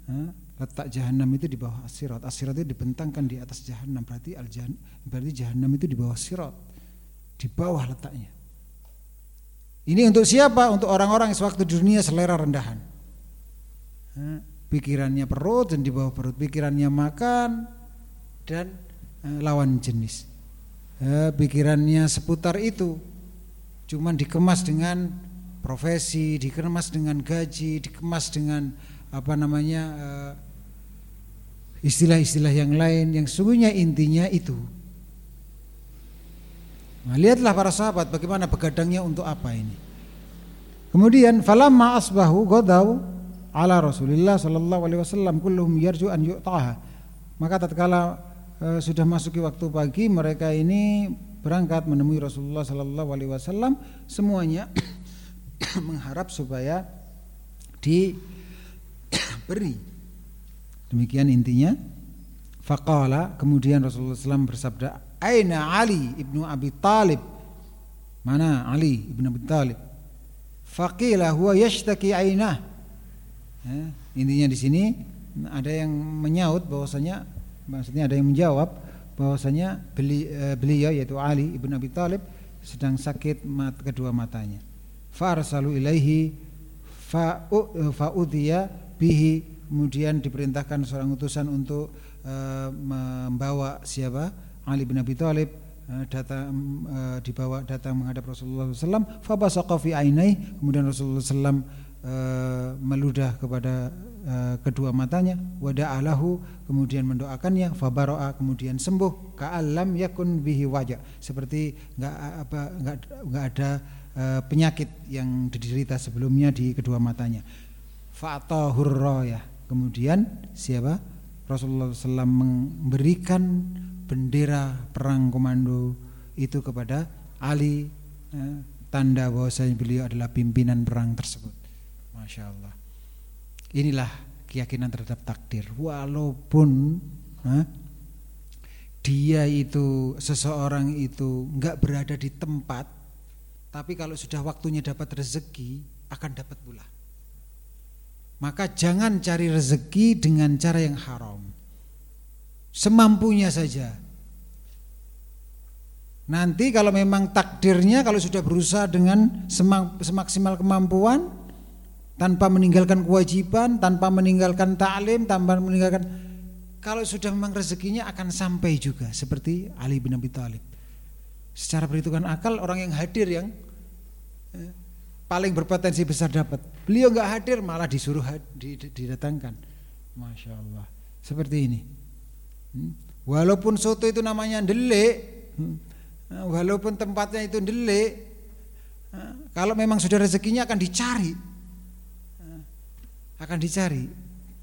eh, letak jahanam itu di bawah asirat asirat itu dibentangkan di atas jahanam berarti al berarti jahanam itu di bawah sirat. Di bawah letaknya. Ini untuk siapa? Untuk orang-orang yang sewaktu dunia selera rendahan. Pikirannya perut dan di bawah perut. Pikirannya makan dan eh, lawan jenis. Eh, pikirannya seputar itu. Cuman dikemas dengan profesi dikemas dengan gaji dikemas dengan apa namanya eh, istilah-istilah yang lain yang sesungguhnya intinya itu nah, lihatlah para sahabat bagaimana begadangnya untuk apa ini kemudian falamma asbahu godau ala Rasulillah sallallahu alaihi wasallam kulluhum yarju an yu'taha. Maka tatkala e, sudah masuki waktu pagi mereka ini berangkat menemui Rasulullah sallallahu alaihi wasallam semuanya mengharap supaya diberi. Demikian intinya. Faqala kemudian Rasulullah SAW bersabda, "Aina Ali ibnu Abi Talib?" Mana Ali ibnu Abi Talib? Faqila huwa yashtaki ainah Ya, intinya di sini ada yang menyaut bahwasanya maksudnya ada yang menjawab bahwasanya beli, e, beliau yaitu Ali ibn Abi Thalib sedang sakit mat, kedua matanya. Farsalu ilaihi fa'udhiya bihi kemudian diperintahkan seorang utusan untuk e, membawa siapa? Ali bin Abi Thalib e, datang e, dibawa datang menghadap Rasulullah SAW. Fabasaqa ainai kemudian Rasulullah SAW Eh, meludah kepada uh, kedua matanya. Wada'alahu kemudian mendoakannya. Fabaro'a kemudian sembuh. Ka'alam yakun bihi wajah. Seperti enggak apa enggak enggak ada uh, penyakit yang diderita sebelumnya di kedua matanya fa'atahur ya kemudian siapa Rasulullah SAW memberikan bendera perang komando itu kepada Ali tanda bahwasanya beliau adalah pimpinan perang tersebut Masya Allah. Inilah keyakinan terhadap takdir. Walaupun ha, dia itu seseorang itu nggak berada di tempat, tapi kalau sudah waktunya dapat rezeki akan dapat pula. Maka jangan cari rezeki dengan cara yang haram. Semampunya saja. Nanti kalau memang takdirnya kalau sudah berusaha dengan semaksimal kemampuan tanpa meninggalkan kewajiban, tanpa meninggalkan taklim, tanpa meninggalkan kalau sudah memang rezekinya akan sampai juga seperti Ali bin Abi Thalib. Secara perhitungan akal orang yang hadir yang eh, paling berpotensi besar dapat. Beliau nggak hadir malah disuruh didatangkan. Masya Allah. Seperti ini. Hmm. Walaupun soto itu namanya delik, hmm. eh, walaupun tempatnya itu delik, eh, kalau memang sudah rezekinya akan dicari, akan dicari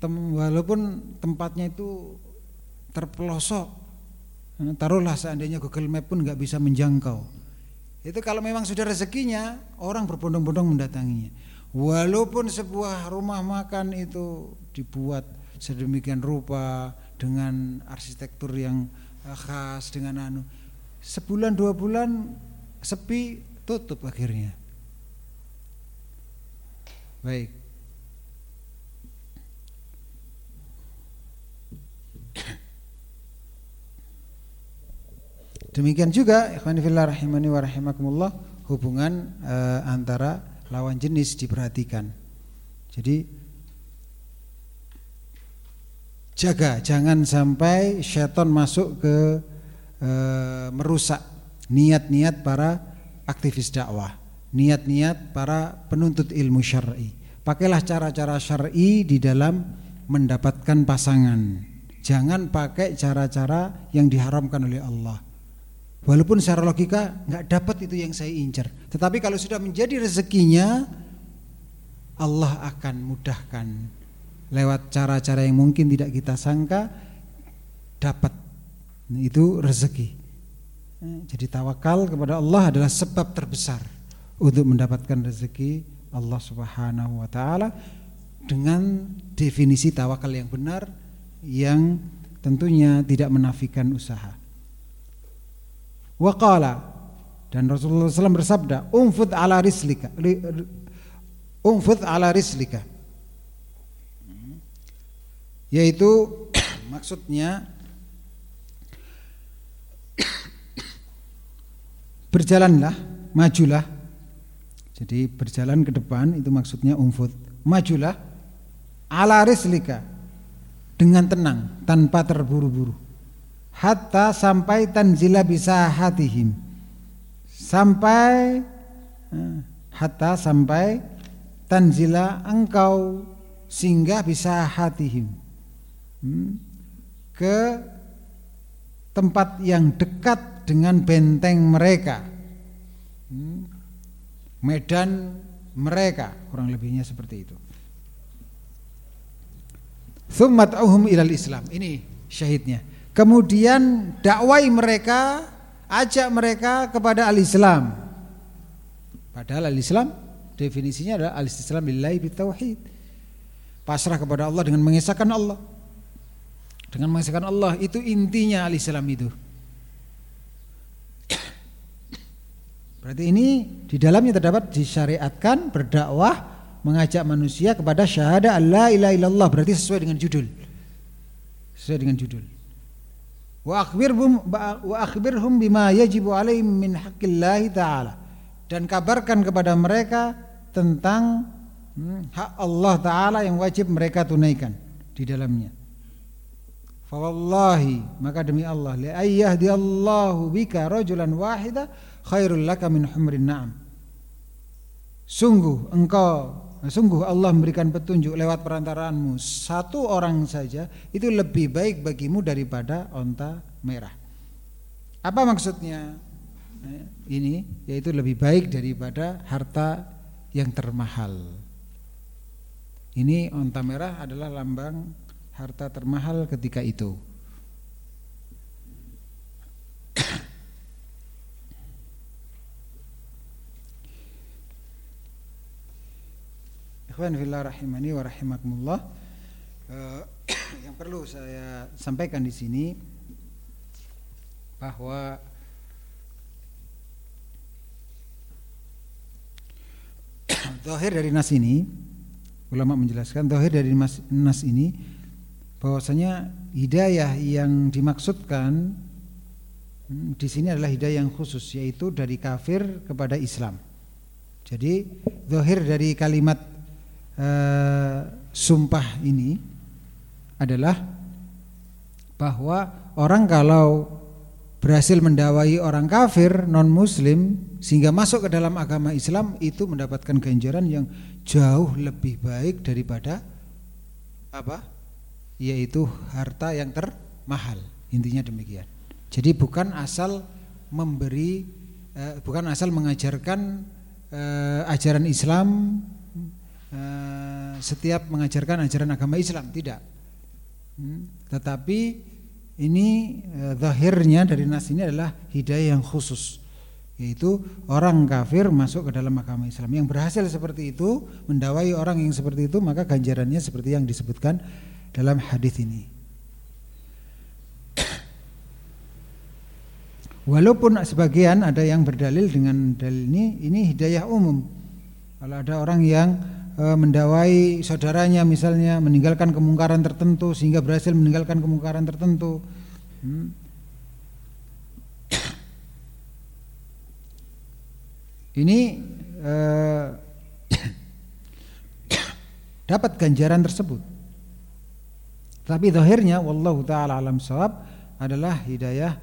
walaupun tempatnya itu terpelosok taruhlah seandainya Google Map pun nggak bisa menjangkau itu kalau memang sudah rezekinya orang berbondong-bondong mendatanginya. Walaupun sebuah rumah makan itu dibuat sedemikian rupa dengan arsitektur yang eh, khas dengan anu sebulan dua bulan sepi tutup akhirnya. Baik Demikian juga hubungan e, antara lawan jenis diperhatikan. Jadi jaga jangan sampai syaitan masuk ke e, merusak niat-niat para aktivis dakwah, niat-niat para penuntut ilmu syar'i. Pakailah cara-cara syar'i di dalam mendapatkan pasangan. Jangan pakai cara-cara yang diharamkan oleh Allah. Walaupun secara logika nggak dapat itu yang saya incar. Tetapi kalau sudah menjadi rezekinya, Allah akan mudahkan lewat cara-cara yang mungkin tidak kita sangka dapat itu rezeki. Jadi tawakal kepada Allah adalah sebab terbesar untuk mendapatkan rezeki Allah Subhanahu wa taala dengan definisi tawakal yang benar yang tentunya tidak menafikan usaha. Waqala dan Rasulullah SAW bersabda, "Umfud ala rislika." Umfud ala rislika. Yaitu maksudnya berjalanlah, majulah. Jadi berjalan ke depan itu maksudnya umfud. Majulah ala rislika dengan tenang tanpa terburu-buru hatta sampai tanzila bisa hatihim. Sampai eh, hatta sampai tanzila engkau singgah bisa hatihim. Hmm, ke tempat yang dekat dengan benteng mereka. Hmm, medan mereka kurang lebihnya seperti itu. Thummat'uhum ilal Islam. Ini syahidnya Kemudian dakwai mereka, ajak mereka kepada al-Islam. Padahal al-Islam definisinya adalah al-Islam lillahi bitauhid. Pasrah kepada Allah dengan mengesahkan Allah. Dengan mengesahkan Allah itu intinya al-Islam itu. Berarti ini di dalamnya terdapat disyariatkan berdakwah mengajak manusia kepada syahadah Allah ilaha illallah berarti sesuai dengan judul. Sesuai dengan judul wa akhbirhum bima yajibu alaihim min haqqillah taala. Dan kabarkan kepada mereka tentang hmm, hak Allah taala yang wajib mereka tunaikan di dalamnya. Fa wallahi maka demi Allah la ayyahdiallahu bika rajulan wahida khairul laka min humrin na'am. Sungguh engkau sungguh Allah memberikan petunjuk lewat perantaraanmu satu orang saja itu lebih baik bagimu daripada onta merah. Apa maksudnya? Eh, ini yaitu lebih baik daripada harta yang termahal. Ini onta merah adalah lambang harta termahal ketika itu. Ikhwan fillah rahimani wa rahimakumullah. Uh, yang perlu saya sampaikan di sini bahwa Zahir dari nas ini ulama menjelaskan zahir dari nas ini bahwasanya hidayah yang dimaksudkan hmm, di sini adalah hidayah yang khusus yaitu dari kafir kepada Islam. Jadi zahir dari kalimat uh, sumpah ini adalah bahwa orang kalau berhasil mendawai orang kafir non muslim sehingga masuk ke dalam agama Islam itu mendapatkan ganjaran yang jauh lebih baik daripada apa? Yaitu harta yang termahal. Intinya demikian. Jadi bukan asal memberi eh, bukan asal mengajarkan eh, ajaran Islam eh, setiap mengajarkan ajaran agama Islam tidak. Hmm, tetapi ini eh, zahirnya dari nas ini adalah hidayah yang khusus yaitu orang kafir masuk ke dalam agama Islam. Yang berhasil seperti itu mendawai orang yang seperti itu maka ganjarannya seperti yang disebutkan dalam hadis ini. Walaupun sebagian ada yang berdalil dengan dalil ini ini hidayah umum. Kalau ada orang yang e, mendawai saudaranya misalnya meninggalkan kemungkaran tertentu sehingga berhasil meninggalkan kemungkaran tertentu. Hmm. ini e, dapat ganjaran tersebut. Tapi zahirnya wallahu taala alam sawab adalah hidayah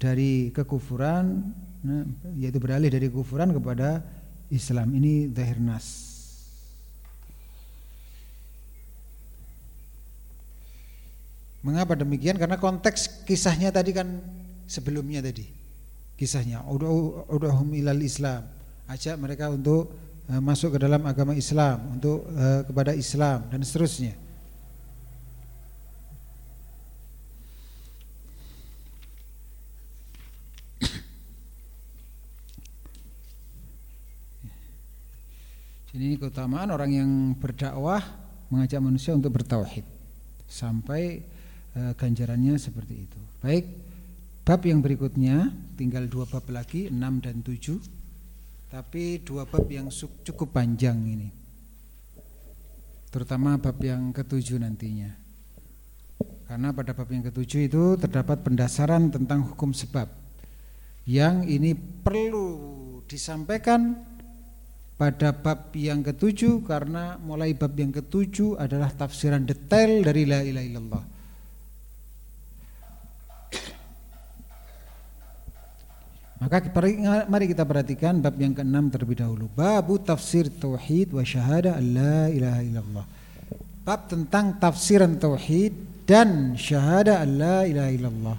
dari kekufuran nah, yaitu beralih dari kekufuran kepada Islam. Ini zahir nas Mengapa demikian? Karena konteks kisahnya tadi kan sebelumnya tadi. Kisahnya ud'uhum ilal Islam. Ajak mereka untuk uh, masuk ke dalam agama Islam, untuk uh, kepada Islam dan seterusnya. Jadi ini keutamaan orang yang berdakwah mengajak manusia untuk bertauhid sampai Eh, ganjarannya seperti itu. Baik, bab yang berikutnya tinggal dua bab lagi, 6 dan 7. Tapi dua bab yang cukup panjang ini. Terutama bab yang ketujuh nantinya. Karena pada bab yang ketujuh itu terdapat pendasaran tentang hukum sebab yang ini perlu disampaikan pada bab yang ketujuh karena mulai bab yang ketujuh adalah tafsiran detail dari la ilaha illallah. Maka mari kita perhatikan bab yang keenam terlebih dahulu. Babu tafsir tauhid wa syahada la ilaha illallah. Bab tentang tafsiran tauhid dan syahada la ilaha illallah.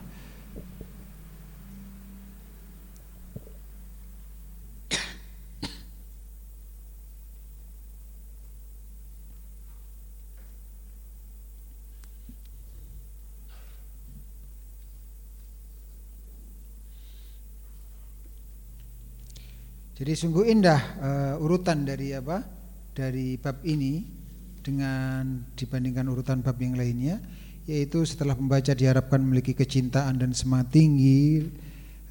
Jadi sungguh indah uh, urutan dari apa? Dari bab ini dengan dibandingkan urutan bab yang lainnya yaitu setelah membaca diharapkan memiliki kecintaan dan semangat tinggi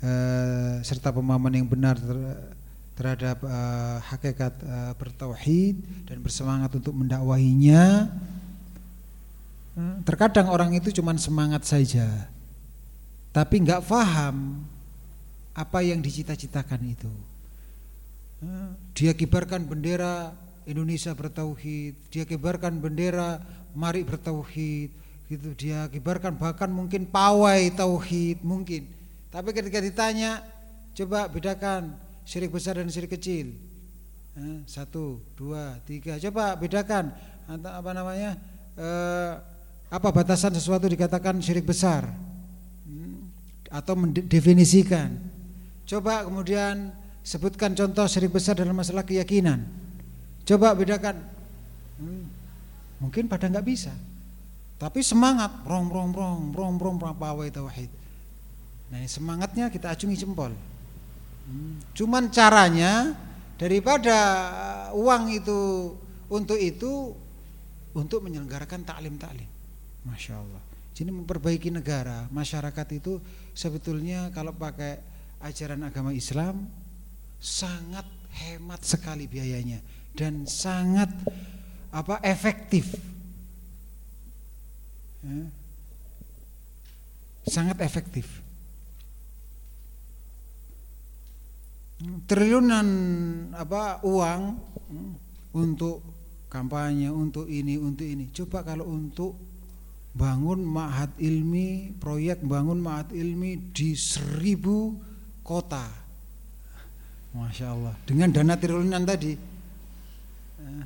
uh, serta pemahaman yang benar ter, terhadap uh, hakikat uh, bertauhid dan bersemangat untuk mendakwahinya. Terkadang orang itu cuma semangat saja, tapi nggak paham apa yang dicita-citakan itu. Dia kibarkan bendera Indonesia bertauhid, dia kibarkan bendera mari bertauhid, gitu. Dia kibarkan bahkan mungkin pawai tauhid mungkin. Tapi ketika ditanya, coba bedakan syirik besar dan syirik kecil. Satu, dua, tiga. Coba bedakan apa namanya? Eh, apa batasan sesuatu dikatakan syirik besar hmm, atau mendefinisikan. Coba kemudian Sebutkan contoh syirik besar dalam masalah keyakinan. Coba bedakan. Hmm, mungkin pada nggak bisa. Tapi semangat, rong rong rong rong rong pawai tauhid. Nah, semangatnya kita acungi jempol. Hmm, cuman caranya daripada uang itu untuk itu untuk menyelenggarakan taklim taklim. Masya Allah. Jadi memperbaiki negara, masyarakat itu sebetulnya kalau pakai ajaran agama Islam sangat hemat sekali biayanya dan sangat apa efektif. Ya. Sangat efektif. Triliunan apa uang hmm, untuk kampanye, untuk ini, untuk ini. Coba kalau untuk bangun ma'had ilmi, proyek bangun ma'had ilmi di seribu kota. Masya Allah. Dengan dana triliunan tadi. Eh,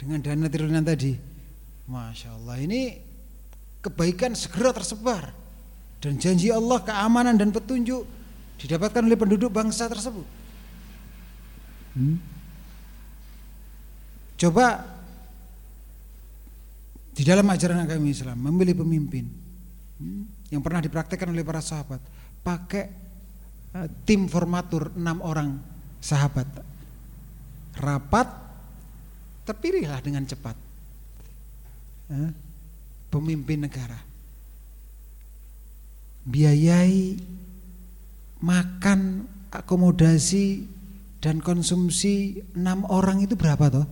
dengan dana triliunan tadi. Masya Allah. Ini kebaikan segera tersebar. Dan janji Allah keamanan dan petunjuk didapatkan oleh penduduk bangsa tersebut. Hmm? Coba di dalam ajaran agama Islam memilih pemimpin hmm, yang pernah dipraktekkan oleh para sahabat pakai tim formatur enam orang sahabat. Rapat terpilihlah dengan cepat. Uh, pemimpin negara. Biayai makan akomodasi dan konsumsi enam orang itu berapa toh?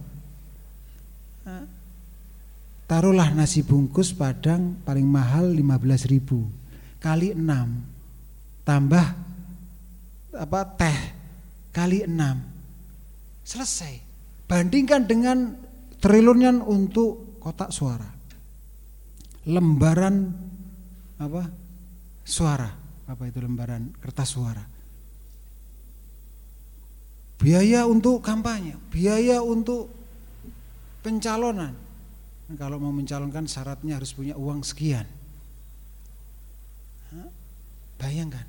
Taruhlah nasi bungkus padang paling mahal 15 ribu kali 6 tambah apa teh kali 6 selesai. Bandingkan dengan triliunan untuk kotak suara. Lembaran apa suara. Apa itu lembaran? Kertas suara. Biaya untuk kampanye. Biaya untuk pencalonan. Kalau mau mencalonkan syaratnya harus punya uang sekian. Bayangkan.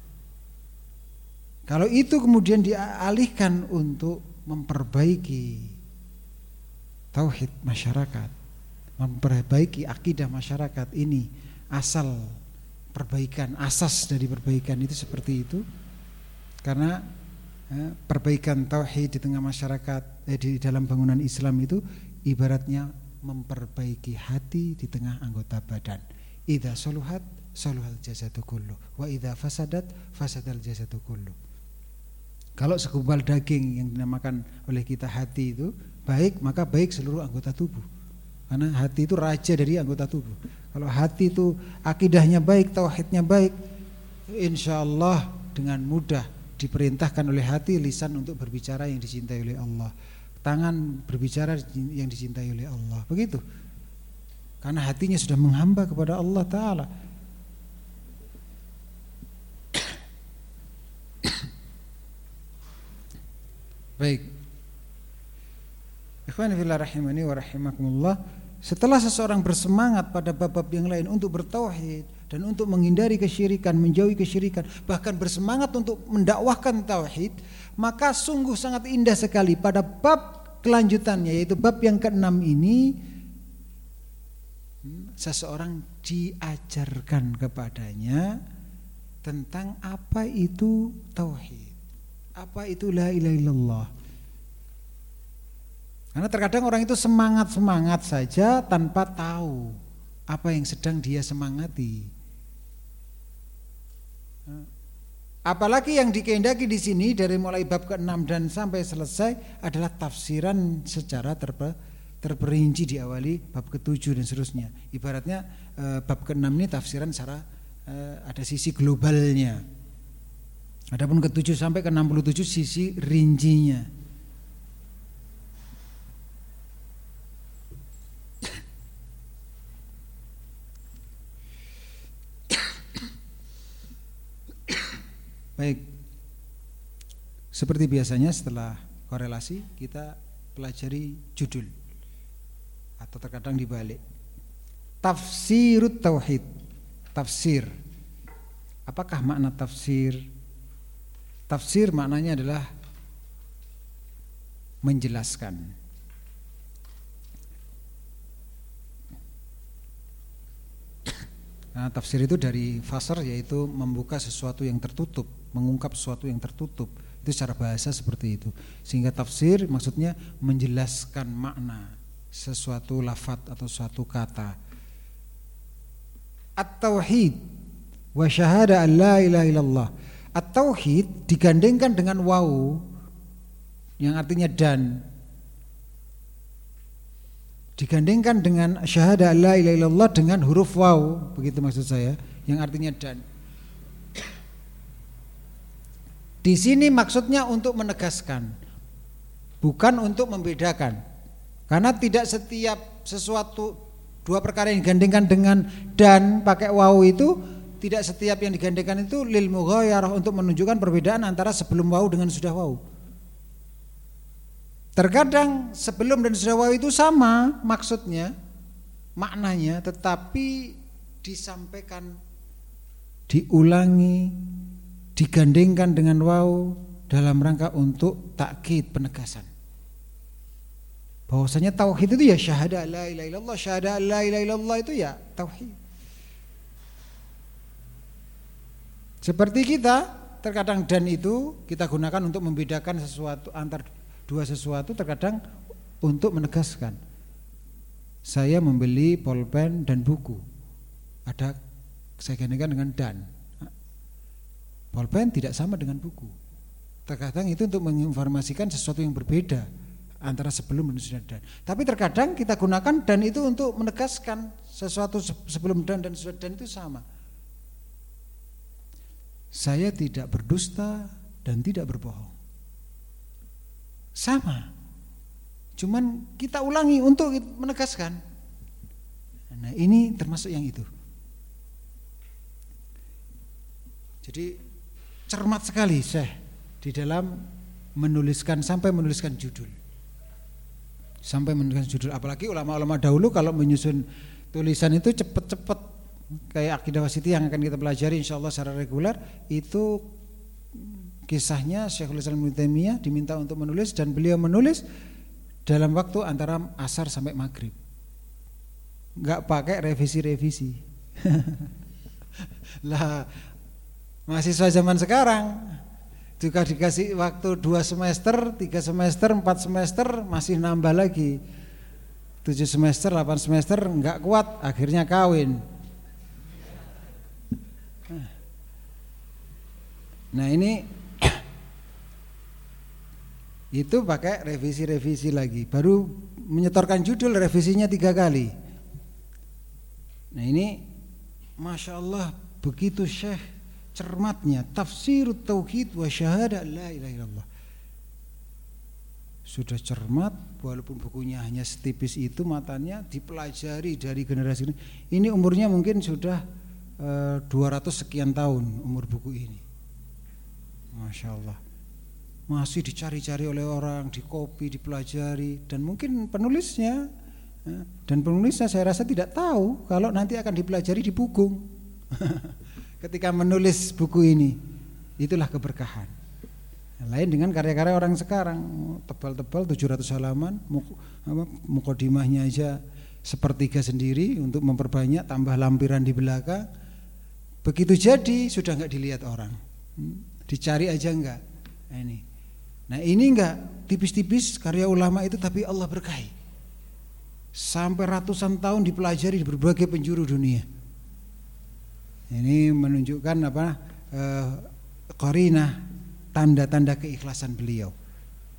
Kalau itu kemudian dialihkan untuk memperbaiki tauhid masyarakat, memperbaiki akidah masyarakat ini asal perbaikan asas dari perbaikan itu seperti itu karena perbaikan tauhid di tengah masyarakat eh, di dalam bangunan Islam itu ibaratnya memperbaiki hati di tengah anggota badan. Idza saluhat saluhal jasadu kullu wa idza fasadat fasadal jasadu kullu. Kalau segumpal daging yang dinamakan oleh kita hati itu baik, maka baik seluruh anggota tubuh. Karena hati itu raja dari anggota tubuh. Kalau hati itu akidahnya baik, tauhidnya baik, insya Allah dengan mudah diperintahkan oleh hati lisan untuk berbicara yang dicintai oleh Allah tangan berbicara yang dicintai oleh Allah. Begitu. Karena hatinya sudah menghamba kepada Allah taala. Baik. Ikhwan fillah rahimani wa rahimakumullah. Setelah seseorang bersemangat pada bab-bab yang lain untuk bertauhid dan untuk menghindari kesyirikan, menjauhi kesyirikan, bahkan bersemangat untuk mendakwahkan tauhid, maka sungguh sangat indah sekali pada bab kelanjutannya yaitu bab yang keenam ini seseorang diajarkan kepadanya tentang apa itu tauhid. Apa itu la ilaha illallah. Karena terkadang orang itu semangat-semangat saja tanpa tahu apa yang sedang dia semangati. Apalagi yang dikehendaki di sini dari mulai bab ke-6 dan sampai selesai adalah tafsiran secara terpe, terperinci diawali bab ke-7 dan seterusnya. Ibaratnya e, bab ke-6 ini tafsiran secara e, ada sisi globalnya. Adapun ke-7 sampai ke-67 sisi rincinya. Baik. Seperti biasanya setelah korelasi kita pelajari judul atau terkadang dibalik. Tafsirut tauhid. Tafsir. Apakah makna tafsir? Tafsir maknanya adalah menjelaskan. Nah, tafsir itu dari fasar yaitu membuka sesuatu yang tertutup, mengungkap sesuatu yang tertutup. Itu secara bahasa seperti itu. Sehingga tafsir maksudnya menjelaskan makna sesuatu lafat atau suatu kata. at-tauhid wa syahada an la ilaha illallah. At-tauhid digandengkan dengan waw yang artinya dan. Digandengkan dengan syahada la ilaha illallah dengan huruf waw begitu maksud saya yang artinya dan. Di sini maksudnya untuk menegaskan bukan untuk membedakan. Karena tidak setiap sesuatu dua perkara yang digandengkan dengan dan pakai waw itu tidak setiap yang digandengkan itu lil mughayarah untuk menunjukkan perbedaan antara sebelum wau dengan sudah wau. Terkadang sebelum dan sudah wau itu sama maksudnya, maknanya tetapi disampaikan diulangi digandengkan dengan wau dalam rangka untuk takkid penegasan. Bahwasanya tauhid itu ya syahada la ilaha illallah, syahada la ilaha illallah itu ya tauhid. Seperti kita, terkadang dan itu kita gunakan untuk membedakan sesuatu antar dua sesuatu, terkadang untuk menegaskan. Saya membeli pulpen dan buku. Ada saya gantikan dengan dan. Pulpen tidak sama dengan buku. Terkadang itu untuk menginformasikan sesuatu yang berbeda antara sebelum dan sudah dan. Tapi terkadang kita gunakan dan itu untuk menegaskan sesuatu sebelum dan dan sudah dan itu sama. Saya tidak berdusta dan tidak berbohong. Sama. Cuman kita ulangi untuk menegaskan. Nah, ini termasuk yang itu. Jadi cermat sekali Syekh di dalam menuliskan sampai menuliskan judul. Sampai menuliskan judul apalagi ulama-ulama dahulu kalau menyusun tulisan itu cepat-cepat kayak akidah wasiti yang akan kita pelajari insya Allah secara reguler itu kisahnya Syekhul Islam Ibnu diminta untuk menulis dan beliau menulis dalam waktu antara asar sampai maghrib. Nggak pakai revisi-revisi. Lah mahasiswa zaman sekarang juga dikasih waktu dua semester, tiga semester, empat semester masih nambah lagi. Tujuh semester, delapan semester nggak kuat akhirnya kawin Nah ini itu pakai revisi-revisi lagi, baru menyetorkan judul revisinya tiga kali. Nah ini, masya Allah begitu syekh cermatnya tafsir tauhid wa syahada la ilaha illallah. Sudah cermat walaupun bukunya hanya setipis itu matanya dipelajari dari generasi ini. Ini umurnya mungkin sudah uh, eh, 200 sekian tahun umur buku ini. Masya Allah masih dicari-cari oleh orang, dikopi, dipelajari dan mungkin penulisnya ya, dan penulisnya saya rasa tidak tahu kalau nanti akan dipelajari di buku ketika menulis buku ini itulah keberkahan. Lain dengan karya-karya orang sekarang tebal-tebal 700 halaman mukodimahnya aja sepertiga sendiri untuk memperbanyak tambah lampiran di belakang. Begitu jadi sudah nggak dilihat orang. Hmm. Dicari aja enggak? Nah ini. Nah ini enggak tipis-tipis karya ulama itu tapi Allah berkahi. Sampai ratusan tahun dipelajari di berbagai penjuru dunia. Ini menunjukkan apa? Eh, korina tanda-tanda keikhlasan beliau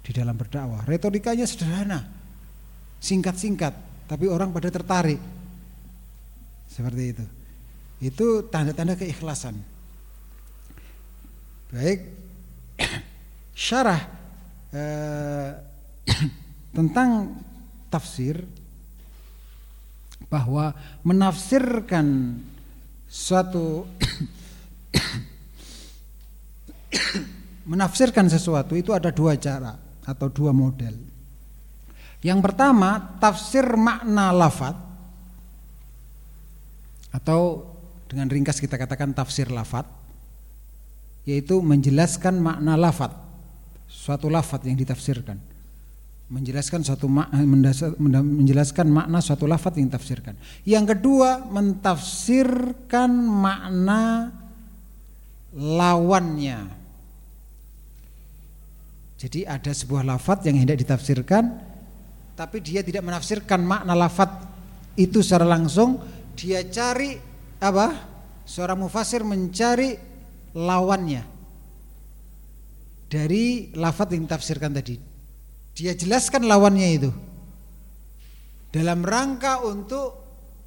di dalam berdakwah. Retorikanya sederhana, singkat-singkat, tapi orang pada tertarik. Seperti itu. Itu tanda-tanda keikhlasan. Baik, syarah eh, tentang tafsir bahwa menafsirkan suatu menafsirkan sesuatu itu ada dua cara atau dua model. Yang pertama, tafsir makna lafat atau dengan ringkas kita katakan tafsir lafat yaitu menjelaskan makna lafat suatu lafat yang ditafsirkan. Menjelaskan suatu makna menjelaskan makna suatu lafat yang ditafsirkan. Yang kedua mentafsirkan makna lawannya. Jadi ada sebuah lafat yang hendak ditafsirkan tapi dia tidak menafsirkan makna lafat itu secara langsung. Dia cari apa? Seorang mufasir mencari lawannya dari lafaz yang ditafsirkan tadi. Dia jelaskan lawannya itu dalam rangka untuk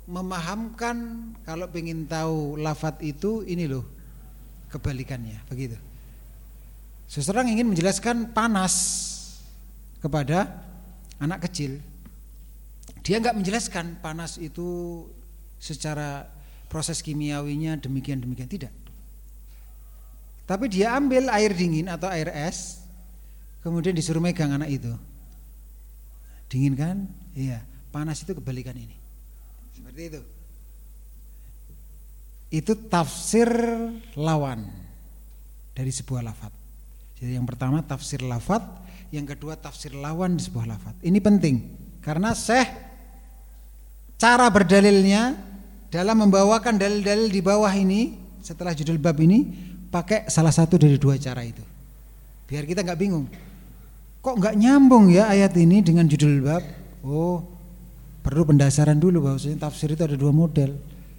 memahamkan kalau ingin tahu lafaz itu ini loh kebalikannya begitu. Seseorang ingin menjelaskan panas kepada anak kecil, dia nggak menjelaskan panas itu secara proses kimiawinya demikian demikian tidak. Tapi dia ambil air dingin atau air es, kemudian disuruh megang anak itu. Dingin kan? Iya. Panas itu kebalikan ini. Seperti itu. Itu tafsir lawan dari sebuah lafat. Jadi yang pertama tafsir lafat, yang kedua tafsir lawan di sebuah lafat. Ini penting karena Syekh cara berdalilnya dalam membawakan dalil-dalil di bawah ini setelah judul bab ini pakai salah satu dari dua cara itu. Biar kita nggak bingung. Kok nggak nyambung ya ayat ini dengan judul bab? Oh, perlu pendasaran dulu bahwasanya tafsir itu ada dua model.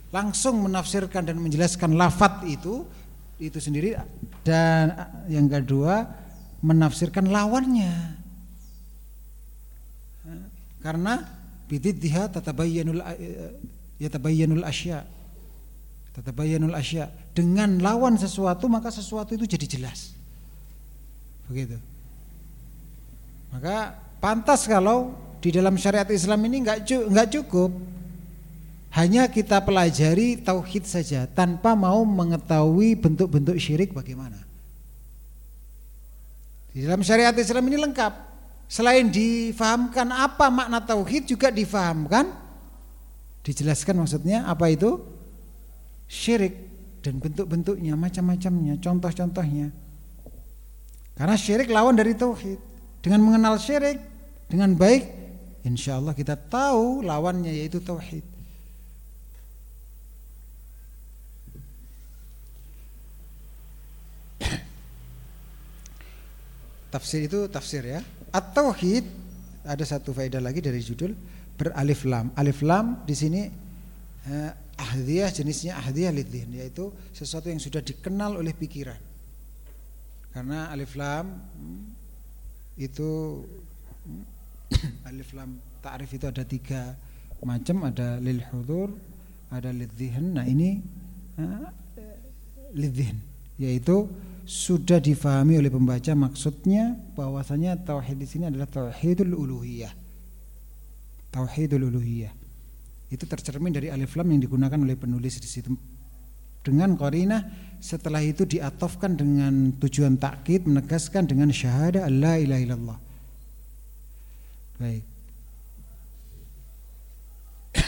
Langsung menafsirkan dan menjelaskan lafat itu itu sendiri dan yang kedua menafsirkan lawannya. Karena bididdiha tatabayyanul yatabayyanul asya. Tatabayyanul asya dengan lawan sesuatu maka sesuatu itu jadi jelas. Begitu. Maka pantas kalau di dalam syariat Islam ini nggak cukup hanya kita pelajari tauhid saja tanpa mau mengetahui bentuk-bentuk syirik bagaimana. Di dalam syariat Islam ini lengkap. Selain difahamkan apa makna tauhid juga difahamkan dijelaskan maksudnya apa itu syirik dan bentuk-bentuknya macam-macamnya, contoh-contohnya. Karena syirik lawan dari tauhid. Dengan mengenal syirik dengan baik, insya Allah kita tahu lawannya yaitu tauhid. Tafsir itu tafsir ya. At-tauhid ada satu faedah lagi dari judul beralif lam. Alif lam di sini eh, ahdiyah jenisnya ahdiyah lidhin yaitu sesuatu yang sudah dikenal oleh pikiran. Karena alif lam hmm, itu hmm, alif lam ta'rif itu ada tiga macam, ada lil hudur, ada lidhin. Nah, ini lidhin yaitu sudah difahami oleh pembaca maksudnya bahwasanya tauhid di sini adalah tauhidul uluhiyah. Tauhidul uluhiyah. Itu tercermin dari alif lam yang digunakan oleh penulis di situ. Dengan qarinah setelah itu diatofkan dengan tujuan takkid menegaskan dengan syahadah la ilaha illallah. Baik.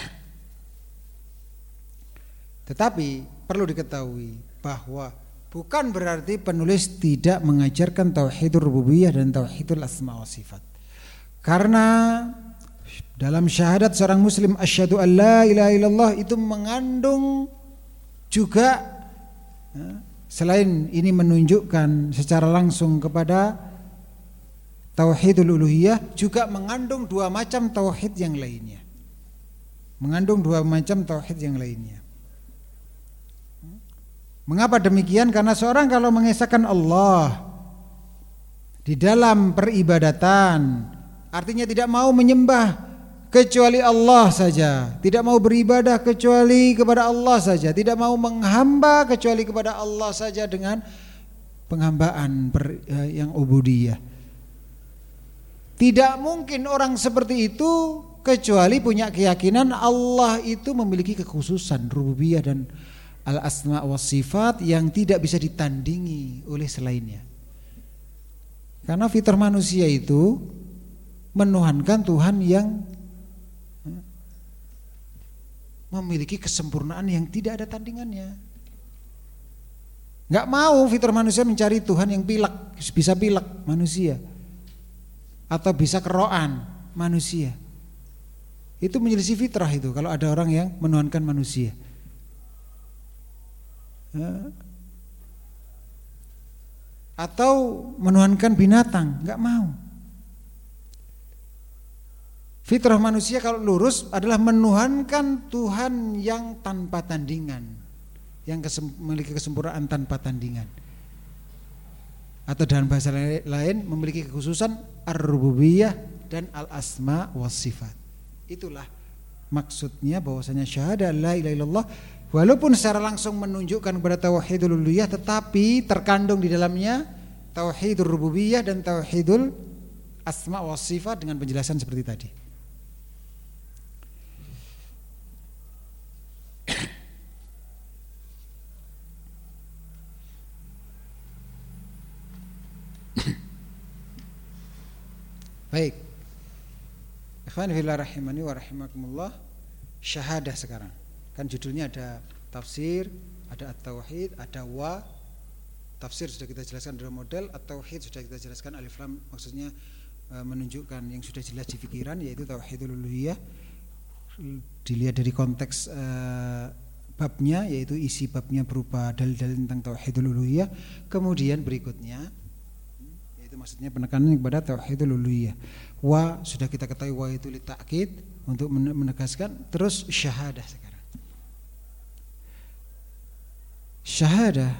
Tetapi perlu diketahui bahwa bukan berarti penulis tidak mengajarkan tauhidur rububiyah dan tauhidul asma wa sifat. Karena dalam syahadat seorang muslim asyhadu an la ilaha illallah itu mengandung juga ya, selain ini menunjukkan secara langsung kepada tauhidul uluhiyah juga mengandung dua macam tauhid yang lainnya. Mengandung dua macam tauhid yang lainnya. Mengapa demikian? Karena seorang kalau mengesahkan Allah di dalam peribadatan artinya tidak mau menyembah kecuali Allah saja, tidak mau beribadah kecuali kepada Allah saja, tidak mau menghamba kecuali kepada Allah saja dengan penghambaan eh, yang ubudiyah. Tidak mungkin orang seperti itu kecuali punya keyakinan Allah itu memiliki kekhususan rububiyah dan al asma wa sifat yang tidak bisa ditandingi oleh selainnya. Karena fitrah manusia itu menuhankan Tuhan yang memiliki kesempurnaan yang tidak ada tandingannya. Gak mau fitur manusia mencari Tuhan yang pilek, bisa pilek manusia. Atau bisa keroan manusia. Itu menyelisih fitrah itu kalau ada orang yang menuhankan manusia. Atau menuhankan binatang, gak mau. Fitrah manusia kalau lurus adalah menuhankan Tuhan yang tanpa tandingan. yang kesem, memiliki kesempurnaan tanpa tandingan. Atau dalam bahasa lain memiliki kekhususan ar-rububiyah dan al-asma was sifat. Itulah maksudnya bahwasanya syahadah la ilaha illallah walaupun secara langsung menunjukkan kepada tauhidul uluhiyah tetapi terkandung di dalamnya tauhidul rububiyah dan tauhidul asma wa sifat dengan penjelasan seperti tadi. Baik. Ikhwan fillah rahimani wa rahimakumullah. Syahadah sekarang. Kan judulnya ada tafsir, ada at-tauhid, ada wa. Tafsir sudah kita jelaskan dalam model, at-tauhid sudah kita jelaskan alif lam maksudnya e, menunjukkan yang sudah jelas di pikiran yaitu tauhidul uluhiyah. Dilihat dari konteks e, babnya yaitu isi babnya berupa dalil-dalil tentang tauhidul uluhiyah. Kemudian berikutnya maksudnya penekanan kepada tauhidul uluhiyah. Wa sudah kita ketahui wa itu litakid untuk menegaskan terus syahadah sekarang. Syahadah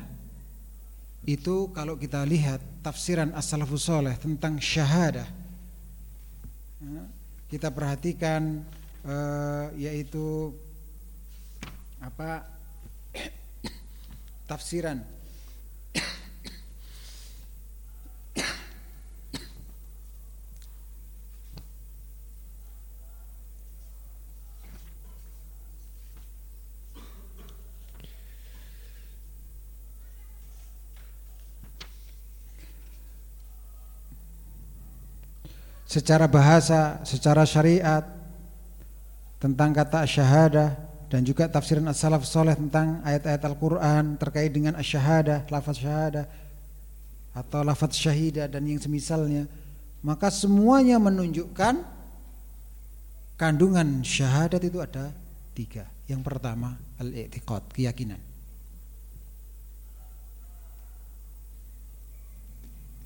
itu kalau kita lihat tafsiran as-salafus saleh tentang syahadah ya, kita perhatikan eh, yaitu apa tafsiran secara bahasa, secara syariat tentang kata syahadah dan juga tafsiran as-salaf soleh tentang ayat-ayat Al-Quran terkait dengan asyahadah, lafaz syahadah atau lafaz syahidah dan yang semisalnya. Maka semuanya menunjukkan kandungan syahadat itu ada tiga. Yang pertama al-i'tiqad, keyakinan.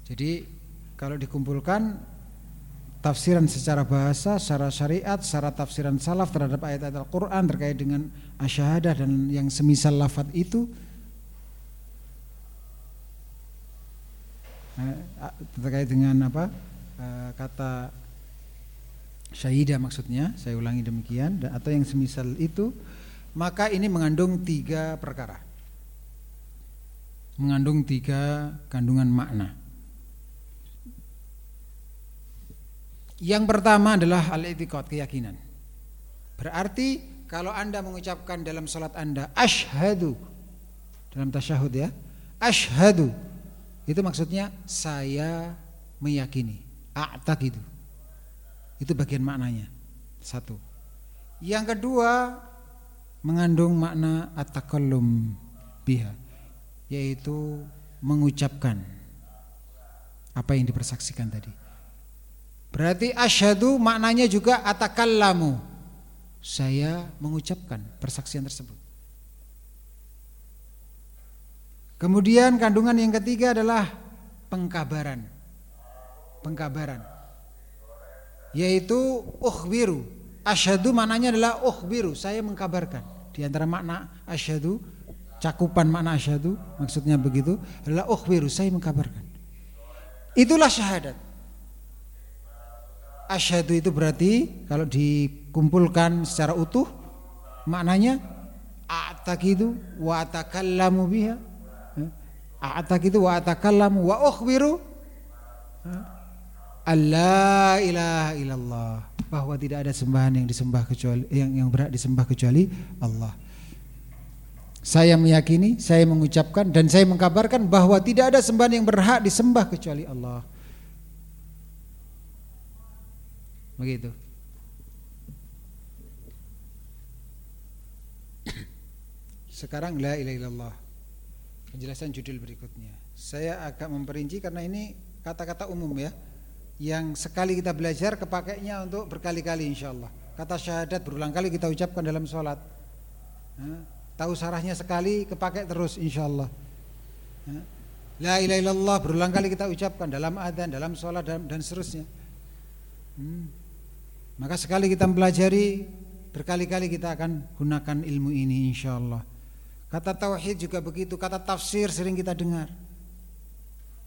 Jadi kalau dikumpulkan tafsiran secara bahasa, secara syariat, secara tafsiran salaf terhadap ayat-ayat Al-Quran terkait dengan asyahadah dan yang semisal lafad itu. Eh, terkait dengan apa? Eh, kata syahidah maksudnya saya ulangi demikian atau yang semisal itu maka ini mengandung tiga perkara. Mengandung tiga kandungan makna Yang pertama adalah al-i'tiqad, keyakinan. Berarti kalau Anda mengucapkan dalam salat Anda asyhadu dalam tasyahud ya, asyhadu itu maksudnya saya meyakini, a'taqidu. Itu bagian maknanya. Satu. Yang kedua mengandung makna at-takallum biha yaitu mengucapkan apa yang dipersaksikan tadi. Berarti asyhadu maknanya juga atakallamu. Saya mengucapkan persaksian tersebut. Kemudian kandungan yang ketiga adalah pengkabaran. Pengkabaran. Yaitu ukhbiru. Asyhadu maknanya adalah ukhbiru, saya mengkabarkan. Di antara makna asyhadu, cakupan makna asyhadu, maksudnya begitu, adalah ukhbiru, saya mengkabarkan. Itulah syahadat. Asyhadu itu berarti kalau dikumpulkan secara utuh maknanya a'taqidu wa atakallamu biha. A'taqidu wa atakallamu wa ukhbiru Allah ilaha illallah bahwa tidak ada sembahan yang disembah kecuali yang yang berat disembah kecuali Allah. Saya meyakini, saya mengucapkan dan saya mengkabarkan bahwa tidak ada sembahan yang berhak disembah kecuali Allah. Begitu. Sekarang la ilaha illallah. Penjelasan judul berikutnya. Saya agak memperinci karena ini kata-kata umum ya. Yang sekali kita belajar kepakainya untuk berkali-kali insyaallah. Kata syahadat berulang kali kita ucapkan dalam sholat. Tahu sarahnya sekali kepakai terus insyaallah. La ilaha illallah berulang kali kita ucapkan dalam adzan, dalam sholat dan seterusnya. Hmm. Maka sekali kita mempelajari berkali-kali kita akan gunakan ilmu ini insya Allah. Kata tauhid juga begitu, kata tafsir sering kita dengar.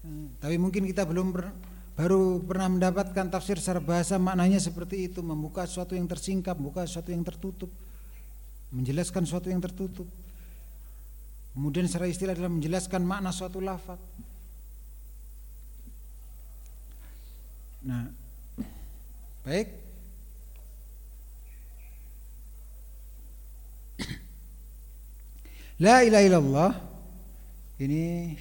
Hmm, tapi mungkin kita belum ber, baru pernah mendapatkan tafsir secara bahasa maknanya seperti itu, membuka sesuatu yang tersingkap, membuka sesuatu yang tertutup, menjelaskan sesuatu yang tertutup. Kemudian secara istilah adalah menjelaskan makna suatu lafaz. Nah, baik. La ilaha illallah. Ini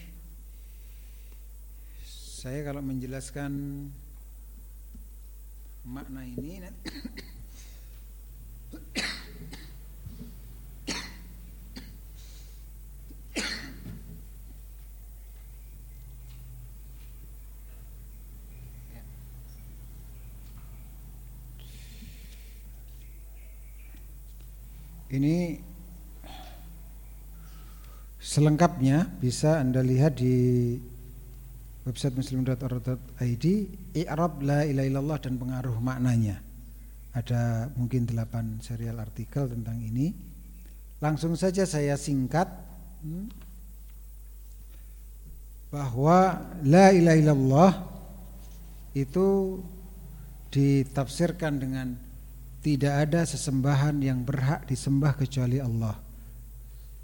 saya kalau menjelaskan makna ini ini Selengkapnya bisa Anda lihat di website muslim.org.id i'rab la ilaha illallah dan pengaruh maknanya. Ada mungkin 8 serial artikel tentang ini. Langsung saja saya singkat hmm, bahwa la ilaha illallah itu ditafsirkan dengan tidak ada sesembahan yang berhak disembah kecuali Allah.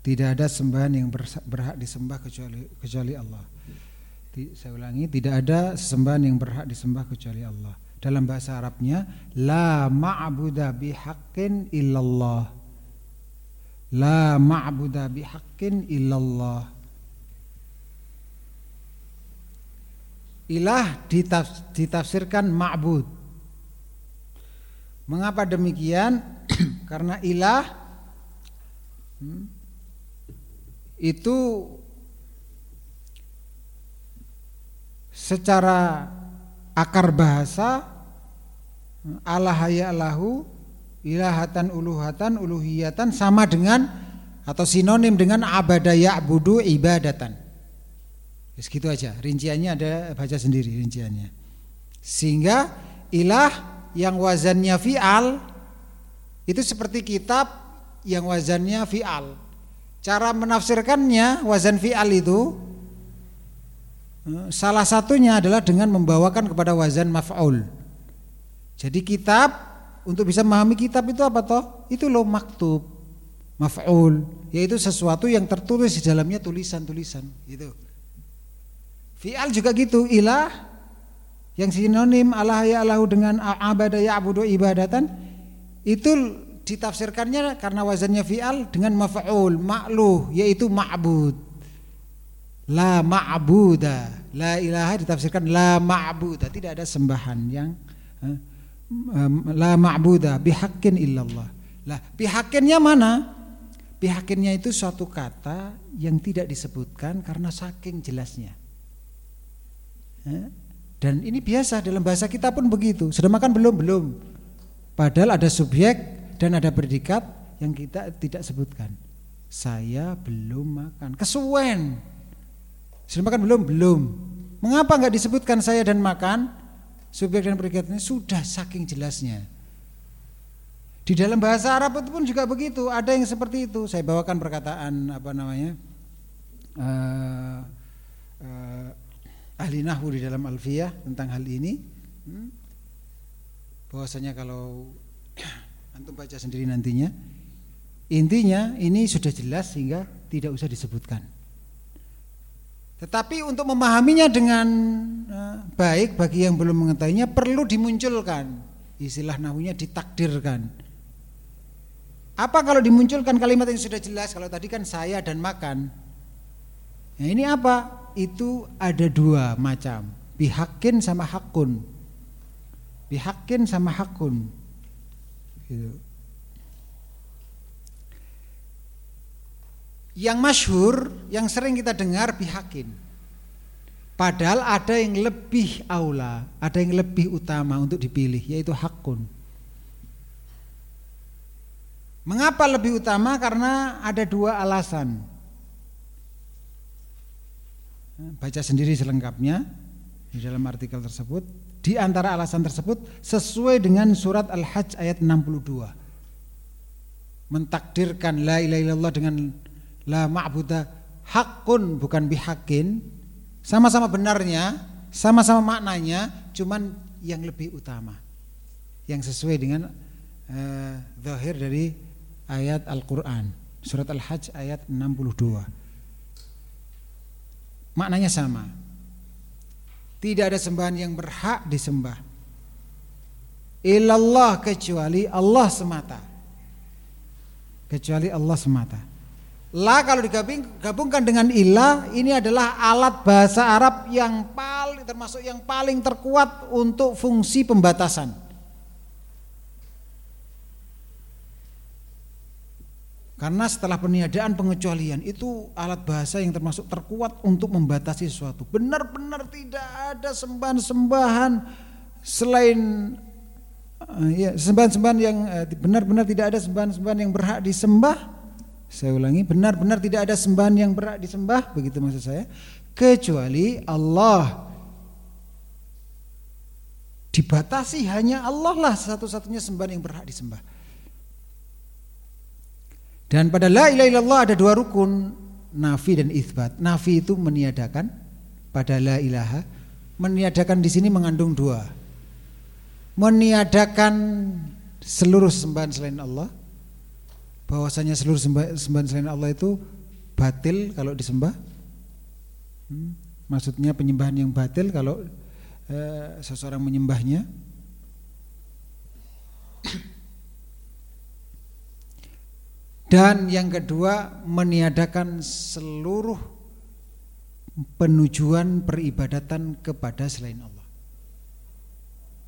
Tidak ada sembahan yang berhak disembah kecuali kecuali Allah. Saya ulangi, tidak ada sembahan yang berhak disembah kecuali Allah. Dalam bahasa Arabnya, la ma'buda bihaqqin illallah. La ma'buda bihaqqin illallah. Ilah ditafsirkan ma'bud. Mengapa demikian? Karena ilah hmm, itu secara akar bahasa Allah Allahu ilahatan uluhatan uluhiyatan sama dengan atau sinonim dengan abada ya'budu ibadatan. Ya, segitu aja. Rinciannya ada baca sendiri rinciannya. Sehingga ilah yang wazannya fi'al itu seperti kitab yang wazannya fi'al. Cara menafsirkannya wazan fi'al itu eh, salah satunya adalah dengan membawakan kepada wazan maf'ul. Jadi kitab untuk bisa memahami kitab itu apa toh? Itu loh maktub, maf'ul, yaitu sesuatu yang tertulis di dalamnya tulisan-tulisan itu. Fi'al juga gitu, ilah yang sinonim Allah ya Allahu dengan abada ya abudu ibadatan itu ditafsirkannya karena wazannya fi'al dengan maf'ul, ma'luh yaitu ma'bud. La ma'buda. La ilaha ditafsirkan la ma'buda, tidak ada sembahan yang eh, la ma'buda bihaqqin illallah. Lah, bihaqqinnya mana? Bihaqqinnya itu suatu kata yang tidak disebutkan karena saking jelasnya. Eh, dan ini biasa dalam bahasa kita pun begitu. Sudah makan belum? Belum. Padahal ada subjek dan ada predikat yang kita tidak sebutkan. Saya belum makan. Kesuwen. Sudah makan belum? Belum. Mengapa nggak disebutkan saya dan makan? Subjek dan predikatnya sudah saking jelasnya. Di dalam bahasa Arab itu pun juga begitu. Ada yang seperti itu. Saya bawakan perkataan apa namanya uh, uh, ahli nahwu di dalam alfiyah tentang hal ini. Hmm? Bahwasanya kalau Antum baca sendiri nantinya. Intinya ini sudah jelas sehingga tidak usah disebutkan. Tetapi untuk memahaminya dengan uh, baik bagi yang belum mengetahuinya perlu dimunculkan. Istilah nahunya ditakdirkan. Apa kalau dimunculkan kalimat yang sudah jelas kalau tadi kan saya dan makan. Nah, ini apa? Itu ada dua macam. Bihakin sama hakun. Bihakin sama hakun. Gitu. Yang masyhur, yang sering kita dengar bihakin. Padahal ada yang lebih aula, ada yang lebih utama untuk dipilih, yaitu hakun. Mengapa lebih utama? Karena ada dua alasan. Baca sendiri selengkapnya di dalam artikel tersebut. Di antara alasan tersebut sesuai dengan surat Al-Hajj ayat 62. Mentakdirkan la ilaha illallah dengan La ma'budah hakun bukan bihakin. Sama-sama benarnya, sama-sama maknanya, cuman yang lebih utama. Yang sesuai dengan uh, zahir dari ayat Al-Qur'an. Surat Al-Hajj ayat 62. Maknanya sama. Tidak ada sembahan yang berhak disembah. Ilallah kecuali Allah semata. Kecuali Allah semata. La kalau digabungkan dengan ilah ini adalah alat bahasa Arab yang paling termasuk yang paling terkuat untuk fungsi pembatasan. Karena setelah peniadaan pengecualian itu alat bahasa yang termasuk terkuat untuk membatasi sesuatu. Benar-benar tidak ada sembahan-sembahan selain uh, ya sembahan-sembahan yang uh, benar-benar tidak ada sembahan-sembahan yang berhak disembah. Saya ulangi, benar-benar tidak ada sembahan yang berhak disembah, begitu maksud saya, kecuali Allah. Dibatasi hanya Allah lah satu-satunya sembahan yang berhak disembah. Dan pada la ilaha illallah ada dua rukun, nafi dan isbat. Nafi itu meniadakan, pada la ilaha meniadakan di sini mengandung dua. Meniadakan seluruh sembahan selain Allah. Bahwasanya seluruh sembahan selain Allah itu batil kalau disembah. Hmm, maksudnya penyembahan yang batil kalau eh, seseorang menyembahnya. Dan yang kedua meniadakan seluruh penujuan peribadatan kepada selain Allah.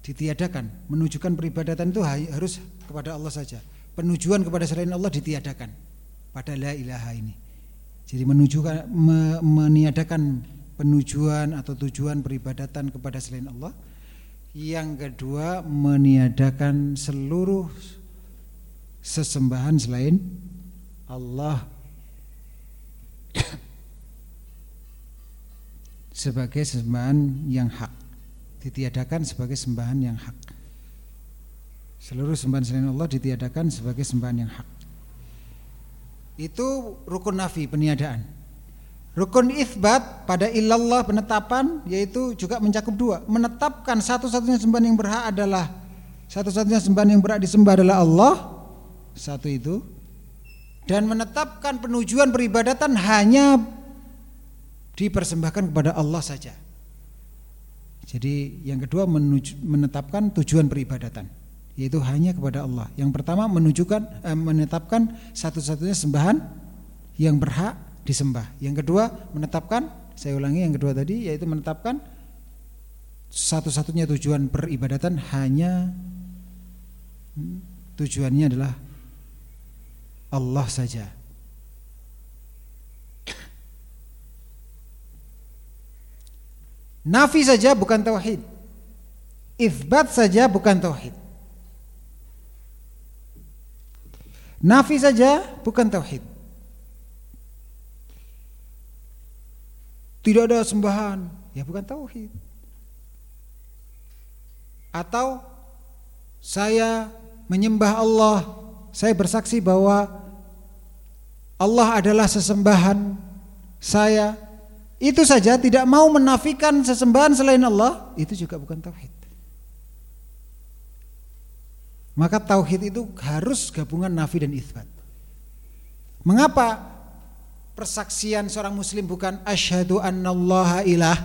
Ditiadakan, menunjukkan peribadatan itu harus kepada Allah saja. Penujuan kepada selain Allah ditiadakan pada la ilaha ini. Jadi menunjukkan meniadakan penujuan atau tujuan peribadatan kepada selain Allah. Yang kedua meniadakan seluruh sesembahan selain Allah sebagai sembahan yang hak. Ditiadakan sebagai sembahan yang hak. Seluruh sembahan selain Allah ditiadakan sebagai sembahan yang hak. Itu rukun nafi peniadaan. Rukun isbat pada illallah penetapan yaitu juga mencakup dua. Menetapkan satu-satunya sembahan yang berhak adalah satu-satunya sembahan yang berhak disembah adalah Allah. Satu itu dan menetapkan penujuan peribadatan hanya dipersembahkan kepada Allah saja. Jadi yang kedua menuju, menetapkan tujuan peribadatan yaitu hanya kepada Allah. Yang pertama menunjukkan eh, menetapkan satu-satunya sembahan yang berhak disembah. Yang kedua menetapkan saya ulangi yang kedua tadi yaitu menetapkan satu-satunya tujuan peribadatan hanya hmm, tujuannya adalah Allah saja. Nafi saja bukan tauhid. Ifbat saja bukan tauhid. Nafi saja bukan tauhid. Tidak ada sembahan, ya bukan tauhid. Atau saya menyembah Allah, saya bersaksi bahwa Allah adalah sesembahan saya. Itu saja tidak mau menafikan sesembahan selain Allah itu juga bukan tauhid. Maka tauhid itu harus gabungan nafi dan isbat mengapa persaksian seorang muslim bukan asyhadu annallaha ilah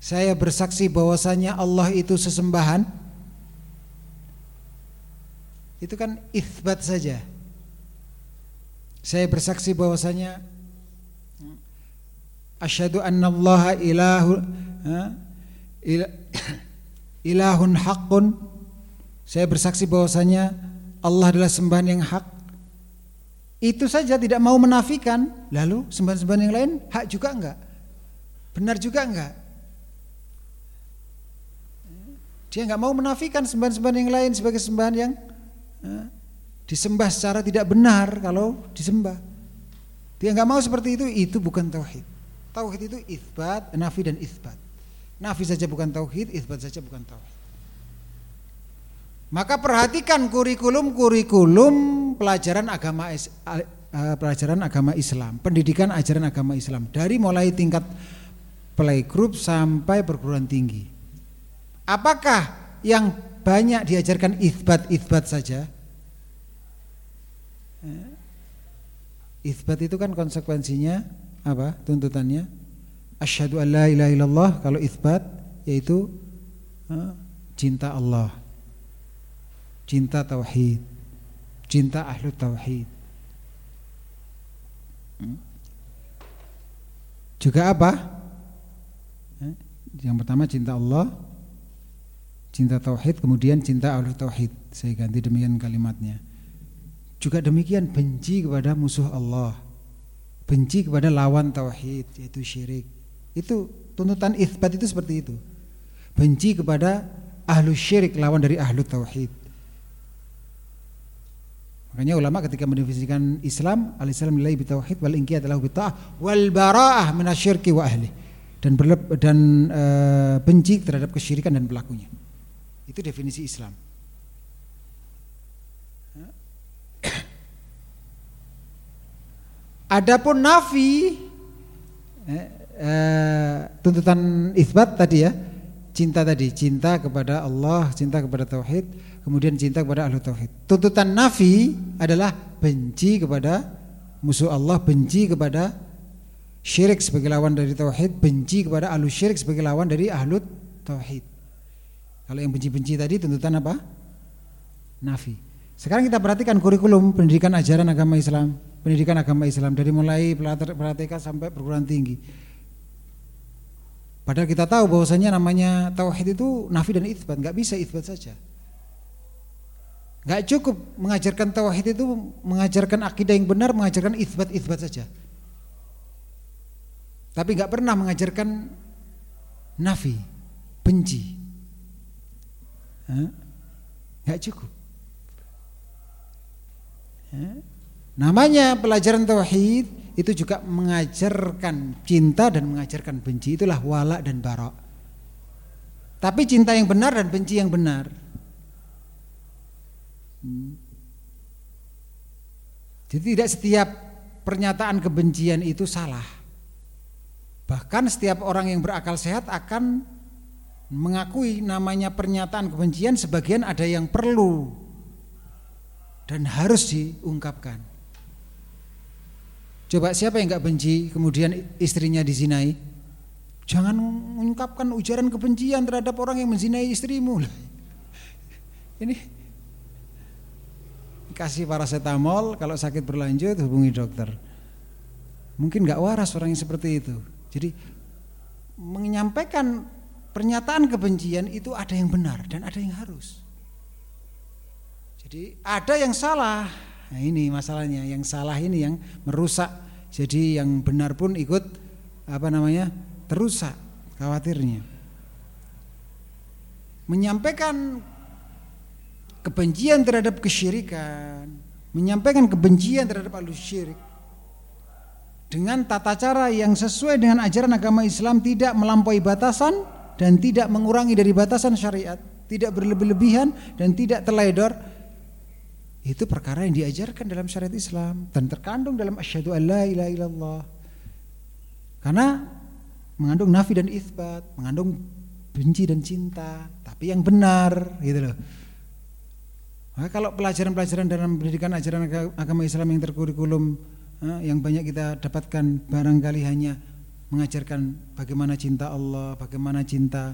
saya bersaksi bahwasanya Allah itu sesembahan. Itu kan isbat saja saya bersaksi bahwasanya asyhadu annallaha ilahu ilahun haqqun. Saya bersaksi bahwasanya Allah adalah sembahan yang hak. Itu saja tidak mau menafikan. Lalu sembahan-sembahan yang lain hak juga enggak? Benar juga enggak? Dia enggak mau menafikan sembahan-sembahan yang lain sebagai sembahan yang disembah secara tidak benar kalau disembah. Dia nggak mau seperti itu, itu bukan tauhid. Tauhid itu isbat, nafi dan isbat. Nafi saja bukan tauhid, isbat saja bukan tauhid. Maka perhatikan kurikulum-kurikulum pelajaran agama pelajaran agama Islam, pendidikan ajaran agama Islam dari mulai tingkat playgroup sampai perguruan tinggi. Apakah yang banyak diajarkan isbat-isbat saja? Isbat itu kan konsekuensinya apa? Tuntutannya asyhadu an la ilaha illallah kalau isbat yaitu cinta Allah. Cinta tauhid. Cinta ahlu tauhid. Hmm? Juga apa? Yang pertama cinta Allah, cinta tauhid, kemudian cinta ahlu tauhid. Saya ganti demikian kalimatnya. Juga demikian benci kepada musuh Allah, benci kepada lawan tauhid yaitu syirik. Itu tuntutan isbat itu seperti itu. Benci kepada ahlu syirik lawan dari ahlu tauhid. Makanya ulama ketika mendefinisikan Islam, al-Islam nilai bitauhid wal inqiyad lahu bita'ah wal bara'ah minasyirki wa ahli dan berlep, dan e, benci terhadap kesyirikan dan pelakunya. Itu definisi Islam. Adapun nafi eh, eh, tuntutan isbat tadi ya, cinta tadi, cinta kepada Allah, cinta kepada tauhid, kemudian cinta kepada ahlu tauhid. Tuntutan nafi adalah benci kepada musuh Allah, benci kepada syirik sebagai lawan dari tauhid, benci kepada ahlu syirik sebagai lawan dari ahlu tauhid. Kalau yang benci-benci tadi tuntutan apa? Nafi. Sekarang kita perhatikan kurikulum pendidikan ajaran agama Islam, pendidikan agama Islam dari mulai pratika sampai perguruan tinggi. Padahal kita tahu bahwasanya namanya tauhid itu nafi dan itsbat, nggak bisa itsbat saja. Nggak cukup mengajarkan tauhid itu mengajarkan akidah yang benar, mengajarkan itsbat-itsbat saja. Tapi nggak pernah mengajarkan nafi, benci. Nggak cukup. Namanya pelajaran tauhid itu juga mengajarkan cinta dan mengajarkan benci itulah wala dan bara. Tapi cinta yang benar dan benci yang benar. Hmm. Jadi tidak setiap pernyataan kebencian itu salah. Bahkan setiap orang yang berakal sehat akan mengakui namanya pernyataan kebencian sebagian ada yang perlu dan harus diungkapkan. Coba siapa yang nggak benci kemudian istrinya dizinai? Jangan mengungkapkan ujaran kebencian terhadap orang yang menzinai istrimu. Ini kasih paracetamol kalau sakit berlanjut hubungi dokter. Mungkin nggak waras orang yang seperti itu. Jadi menyampaikan pernyataan kebencian itu ada yang benar dan ada yang harus. Jadi ada yang salah. Nah ini masalahnya, yang salah ini yang merusak. Jadi yang benar pun ikut apa namanya? terusak khawatirnya. Menyampaikan kebencian terhadap kesyirikan, menyampaikan kebencian terhadap alus syirik dengan tata cara yang sesuai dengan ajaran agama Islam tidak melampaui batasan dan tidak mengurangi dari batasan syariat, tidak berlebih-lebihan dan tidak teledor. Itu perkara yang diajarkan dalam syariat Islam dan terkandung dalam asyhadu alla ilaha illallah. Karena mengandung nafi dan isbat, mengandung benci dan cinta, tapi yang benar gitu loh. Maka kalau pelajaran-pelajaran dalam pendidikan ajaran agama Islam yang terkurikulum yang banyak kita dapatkan barangkali hanya mengajarkan bagaimana cinta Allah, bagaimana cinta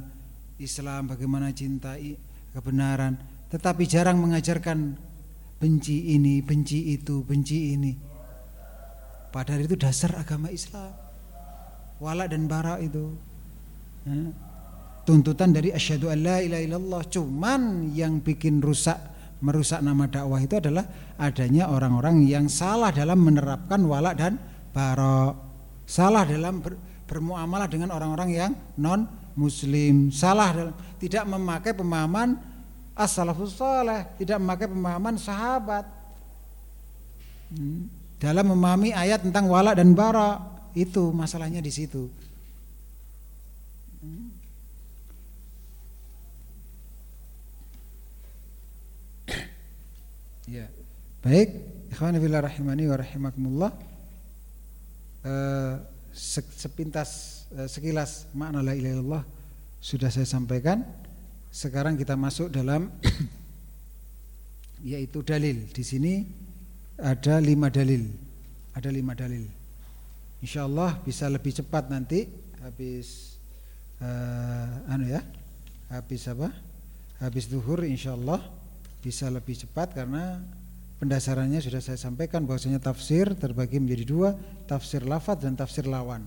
Islam, bagaimana cinta kebenaran, tetapi jarang mengajarkan benci ini, benci itu, benci ini. Padahal itu dasar agama Islam. Wala dan bara itu. Tuntutan dari asyhadu alla ilaha illallah cuman yang bikin rusak merusak nama dakwah itu adalah adanya orang-orang yang salah dalam menerapkan wala dan barok salah dalam ber, bermuamalah dengan orang-orang yang non muslim salah dalam tidak memakai pemahaman as-salafus saleh tidak memakai pemahaman sahabat hmm, dalam memahami ayat tentang wala dan bara itu masalahnya di situ hmm. Ya. Baik, Ikhwani fillah rahimani wa rahimakumullah. Uh, sepintas uh, sekilas makna la ilaha illallah sudah saya sampaikan. Sekarang kita masuk dalam yaitu dalil. Di sini ada lima dalil. Ada lima dalil. Insya Allah bisa lebih cepat nanti habis uh, anu ya habis apa habis duhur insya Allah bisa lebih cepat karena pendasarannya sudah saya sampaikan bahwasanya tafsir terbagi menjadi dua tafsir lafaz dan tafsir lawan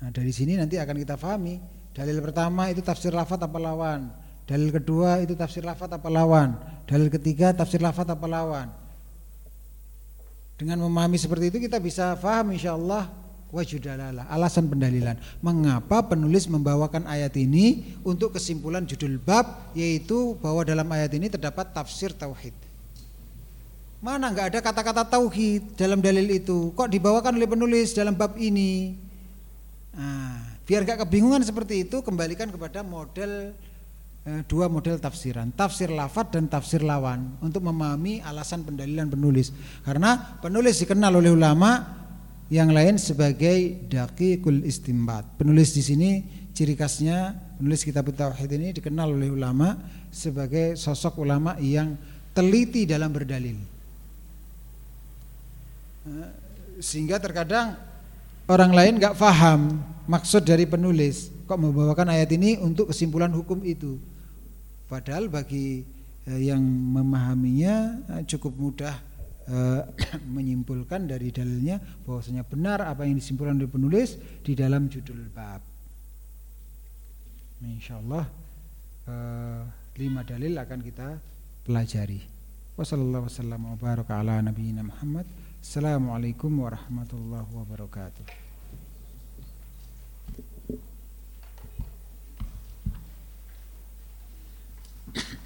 nah, dari sini nanti akan kita pahami dalil pertama itu tafsir lafaz apa lawan? Dalil kedua itu tafsir lafaz apa lawan? Dalil ketiga tafsir lafaz apa lawan? Dengan memahami seperti itu kita bisa paham insya Allah wajudalalah alasan pendalilan. Mengapa penulis membawakan ayat ini untuk kesimpulan judul bab yaitu bahwa dalam ayat ini terdapat tafsir tauhid. Mana nggak ada kata-kata tauhid dalam dalil itu? Kok dibawakan oleh penulis dalam bab ini? Nah, biar gak kebingungan seperti itu kembalikan kepada model Eh, dua model tafsiran, tafsir lafat dan tafsir lawan untuk memahami alasan pendalilan penulis. Karena penulis dikenal oleh ulama yang lain sebagai daqiqul istimbat. Penulis di sini ciri khasnya penulis kitab tauhid ini dikenal oleh ulama sebagai sosok ulama yang teliti dalam berdalil. Eh, sehingga terkadang orang lain nggak paham maksud dari penulis kok membawakan ayat ini untuk kesimpulan hukum itu Padahal bagi eh, yang memahaminya eh, cukup mudah eh, menyimpulkan dari dalilnya bahwasanya benar apa yang disimpulkan oleh penulis di dalam judul bab. Insyaallah lima dalil akan kita pelajari. Wassalamualaikum warahmatullahi wabarakatuh. Assalamualaikum warahmatullahi wabarakatuh. you